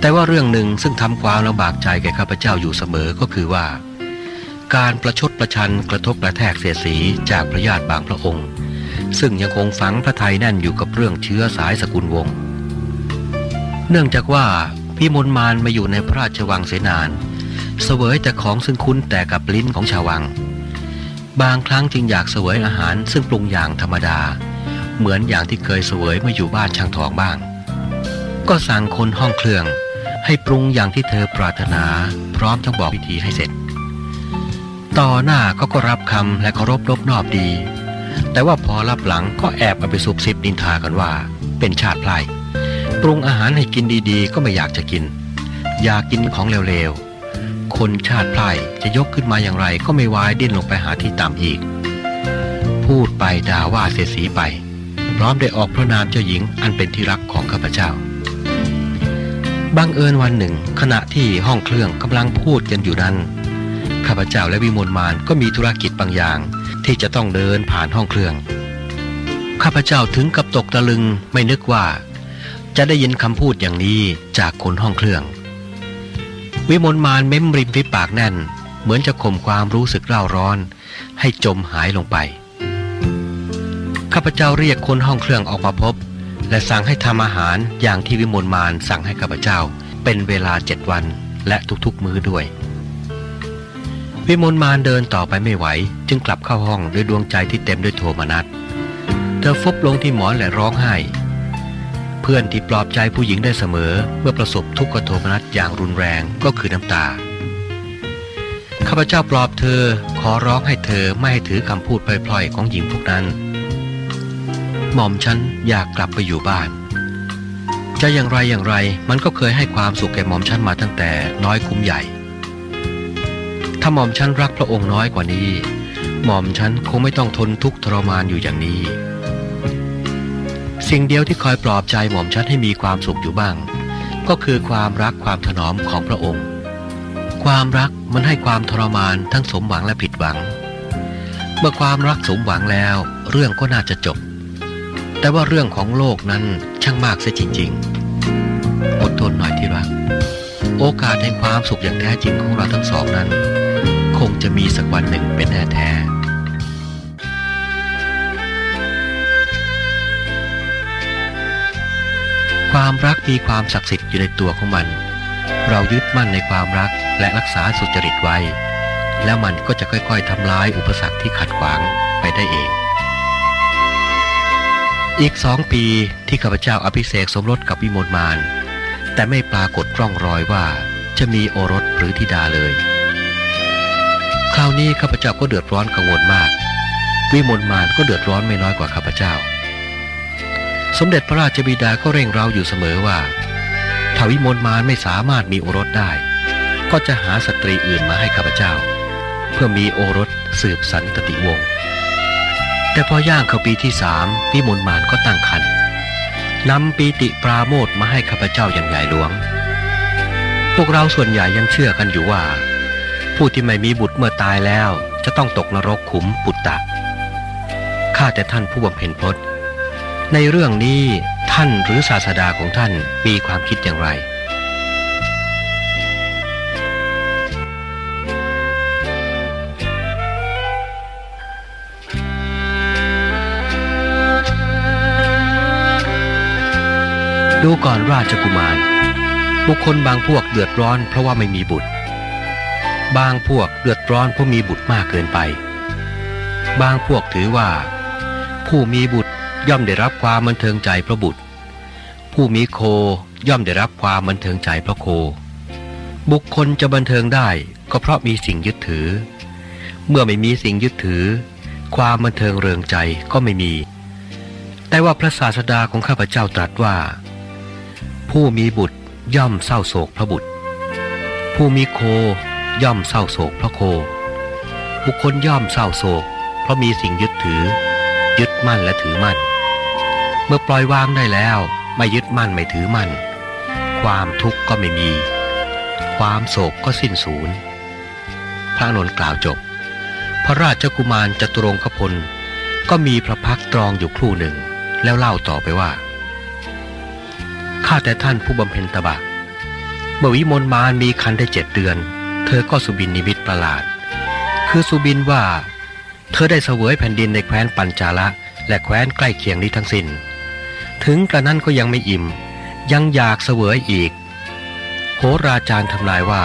แต่ว่าเรื่องหนึ่งซึ่งทำความลำบากใจแก่ข้าพเจ้าอยู่เสมอก็คือว่า การประชดประชันกระทบกระแทกเสียสีจากพระญาติบางพระองค์ ซึ่งยังคงฝังพระทัยแน่นอยู่กับเรื่องเชื้อสายสกุลวงศ์เนื่องจากว่า พี่มนมานมาอยู่ในพระราชวังเสนาน เสวยแต่ของซึ่งคุ้นแต่กับลิ้นของชาววัง บางครั้งจึงอยากเสวยอาหารซึ่งปรุงอย่างธรรมดา เหมือนอย่างที่เคยเสวยเมื่ออยู่บ้านช่างทองบ้าง ก็สั่งคนห้องเครื่องให้ปรุงอย่างที่เธอปรารถนา พร้อมทั้งบอกวิธีให้เสร็จ ต่อหน้าเขาก็รับคำและเคารพรบนอบดี แต่ว่าพอรับหลังก็แอบเอาไปซุบซิบนินทากันว่า เป็นชาติไพร่ ปรุงอาหารให้กินดีๆ ก็ไม่อยากจะกิน อยากกินของเร็วๆ คนชาติไพร่จะยกขึ้นมาอย่างไรก็ไม่วายดิ้นลงไปหาที่ต่ำอีก พูดไปด่าว่าเสียสีไป พร้อมได้ออกพระนามเจ้าหญิงอันเป็นที่รักของข้าพเจ้า บังเอิญวันหนึ่ง ขณะที่ห้องเครื่องกำลังพูดกันอยู่นั้น ข้าพเจ้าและวิมลมานก็มีธุรกิจบางอย่าง ที่จะต้องเดินผ่านห้องเครื่อง ข้าพเจ้าถึงกับตกตะลึงไม่นึกว่า จะได้ยินคำพูดอย่างนี้จากคนห้องเครื่อง วิมลมานเม้มริมฝีปากแน่น เหมือนจะข่มความรู้สึกเร่าร้อน ให้จมหายลงไป ข้าพเจ้าเรียกคนห้องเครื่องออกมาพบ และสั่งให้ทำอาหารอย่างที่วิมลมานสั่งให้ข้าพเจ้า เป็นเวลาเจ็ดวันและทุกๆมื้อด้วย วิมลมานเดินต่อไปไม่ไหว จึงกลับเข้าห้องด้วยดวงใจที่เต็มด้วยโทมนัสเธอฟุบลงที่หมอนและร้องไห้ เพื่อนที่ปลอบใจผู้หญิงได้เสมอ เมื่อประสบทุกขโทมนัสอย่างรุนแรงก็คือน้ำตา ข้าพเจ้าปลอบเธอขอร้องให้เธอไม่ให้ถือคำพูดพล่อยๆของหญิงพวกนั้น หม่อมฉันอยากกลับไปอยู่บ้าน จะอย่างไรอย่างไรมันก็เคยให้ความสุขแก่หม่อมฉันมาตั้งแต่น้อยคุ้มใหญ่ ถ้าหม่อมฉันรักพระองค์น้อยกว่านี้ หม่อมฉันคงไม่ต้องทนทุกข์ทรมานอยู่อย่างนี้ สิ่งเดียวที่คอยปลอบใจหม่อมฉันให้มีความสุขอยู่บ้าง ก็คือความรักความถนอมของพระองค์ ความรักมันให้ความทรมานทั้งสมหวังและผิดหวัง เมื่อความรักสมหวังแล้ว เรื่องก็น่าจะจบ แต่ว่าเรื่องของโลกนั้นช่างมากเสียจริง ๆ อดทนหน่อยที่รัก โอกาสแห่งความสุขอย่างแท้จริงของเราทั้งสองนั้น คงจะมีสักวันหนึ่งเป็นแน่แท้ ความรักมีความศักดิ์สิทธิ์อยู่ในตัวของมัน เรายึดมั่นในความรักและรักษาสุจริตไว้ แล้วมันก็จะค่อยๆทำลายอุปสรรคที่ขัดขวางไปได้เอง อีกสองปีที่ข้าพเจ้าอภิเษกสมรสกับวิมลมาน แต่ไม่ปรากฏร่องรอยว่าจะมีโอรสหรือธิดาเลย คราวนี้ข้าพเจ้าก็เดือดร้อนกังวลมาก วิมลมานก็เดือดร้อนไม่น้อยกว่าข้าพเจ้า สมเด็จพระราชบิดาก็เร่งเราอยู่เสมอว่าถ้าวิมลมานไม่สามารถมีโอรสได้ ก็จะหาสตรีอื่นมาให้ข้าพเจ้า เพื่อมีโอรสสืบสันตติวงศ์แต่พอย่างเข้าปีที่สามวิมลมานก็ตั้งครรภ์นำปีติปราโมทมาให้ข้าพเจ้าอย่างใหญ่หลวง พวกเราส่วนใหญ่ยังเชื่อกันอยู่ว่า ผู้ที่ไม่มีบุตรเมื่อตายแล้ว จะต้องตกนรกขุมปุตตะข้าแต่ท่านผู้บำเพ็ญพจน์ ในเรื่องนี้ท่านหรือศาสดาของท่านมีความคิดอย่างไร ดูก่อนราชกุมาร บุคคลบางพวกเดือดร้อนเพราะว่าไม่มีบุตร บางพวกเดือดร้อนเพราะมีบุตรมากเกินไป บางพวกถือว่า ผู้มีบุตร ย่อมได้รับความบันเทิงใจพระบุตร ผู้มีโคย่อมได้รับความบันเทิงใจพระโค บุคคลจะบันเทิงได้ก็เพราะมีสิ่งยึดถือ เมื่อไม่มีสิ่งยึดถือ ความบันเทิงเริงใจก็ไม่มี แต่ว่าพระศาสดาของข้าพเจ้าตรัสว่า ผู้มีบุตรย่อมเศร้าโศกพระบุตร ผู้มีโคย่อมเศร้าโศกพระโค บุคคลย่อมเศร้าโศก เพราะมีสิ่งยึดถือ ยึดมั่นและถือมั่น เมื่อปล่อยวางได้แล้ว ไม่ยึดมั่นไม่ถือมั่น ความทุกข์ก็ไม่มี ความโศกก็สิ้นสูญพระนนกล่าวจบ พระราชกุมารจตุรงคพล ก็มีพระพักตรองอยู่ครู่หนึ่ง แล้วเล่าต่อไปว่าข้าแต่ท่านผู้บำเพ็ญตบะเมื่อวิมลมานมีคันได้เจ็ดเดือน เธอก็สุบินนิมิตประหลาด คือสุบินว่า เธอได้เสวยแผ่นดินในแคว้นปัญจาละ และแคว้นใกล้เคียงนี้ทั้งสิน้น ถึงกระนั้นก็ยังไม่อิ่ม ยังอยากเสวยอีก โหราจารย์ทำนายว่า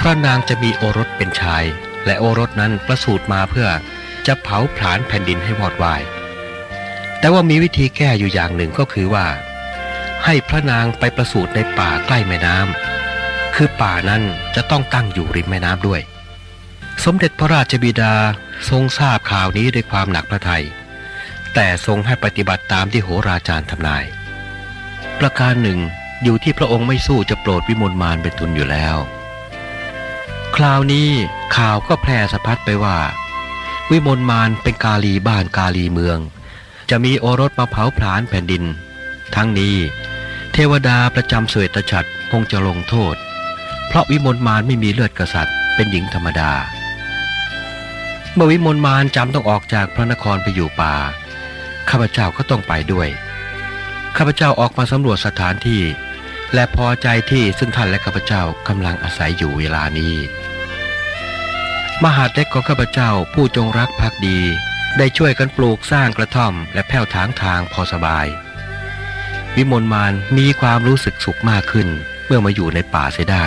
พระนางจะมีโอรสเป็นชาย และโอรสนั้นประสูติมาเพื่อจะเผาผลาญแผ่นดินให้วอดวาย แต่ว่ามีวิธีแก้อยู่อย่างหนึ่งก็คือว่า ให้พระนางไปประสูติในป่าใกล้แม่น้ำคือป่านั้นจะต้องตั้งอยู่ริมแม่น้ำด้วย สมเด็จพระราชบิดาทรงทราบข่าวนี้ด้วยความหนักพระทัย แต่ทรงให้ปฏิบัติตามที่โหราจารย์ทำนาย ประการหนึ่งอยู่ที่พระองค์ไม่สู้จะโปรดวิมลมานเป็นทุนอยู่แล้ว คราวนี้ข่าวก็แพร่สะพัดไปว่า วิมลมานเป็นกาลีบ้านกาลีเมือง จะมีโอรสมาเผาผลาญแผ่นดิน ทั้งนี้ เทวดาประจำเสวตฉัตรคงจะลงโทษ เพราะวิมลมานไม่มีเลือดกษัตริย์ เป็นหญิงธรรมดา เมื่อวิมลมานจำต้องออกจากพระนครไปอยู่ป่า ข้าพเจ้าก็ต้องไปด้วย ข้าพเจ้าออกมาสำรวจสถานที่ และพอใจที่ซึ่งท่านและข้าพเจ้ากำลังอาศัยอยู่เวลานี้ มหาดเล็กของข้าพเจ้าผู้จงรักภักดี ได้ช่วยกันปลูกสร้างกระท่อม และแผ้วถางทางพอสบาย วิมลมานมีความรู้สึกสุขมากขึ้น เมื่อมาอยู่ในป่าเสียได้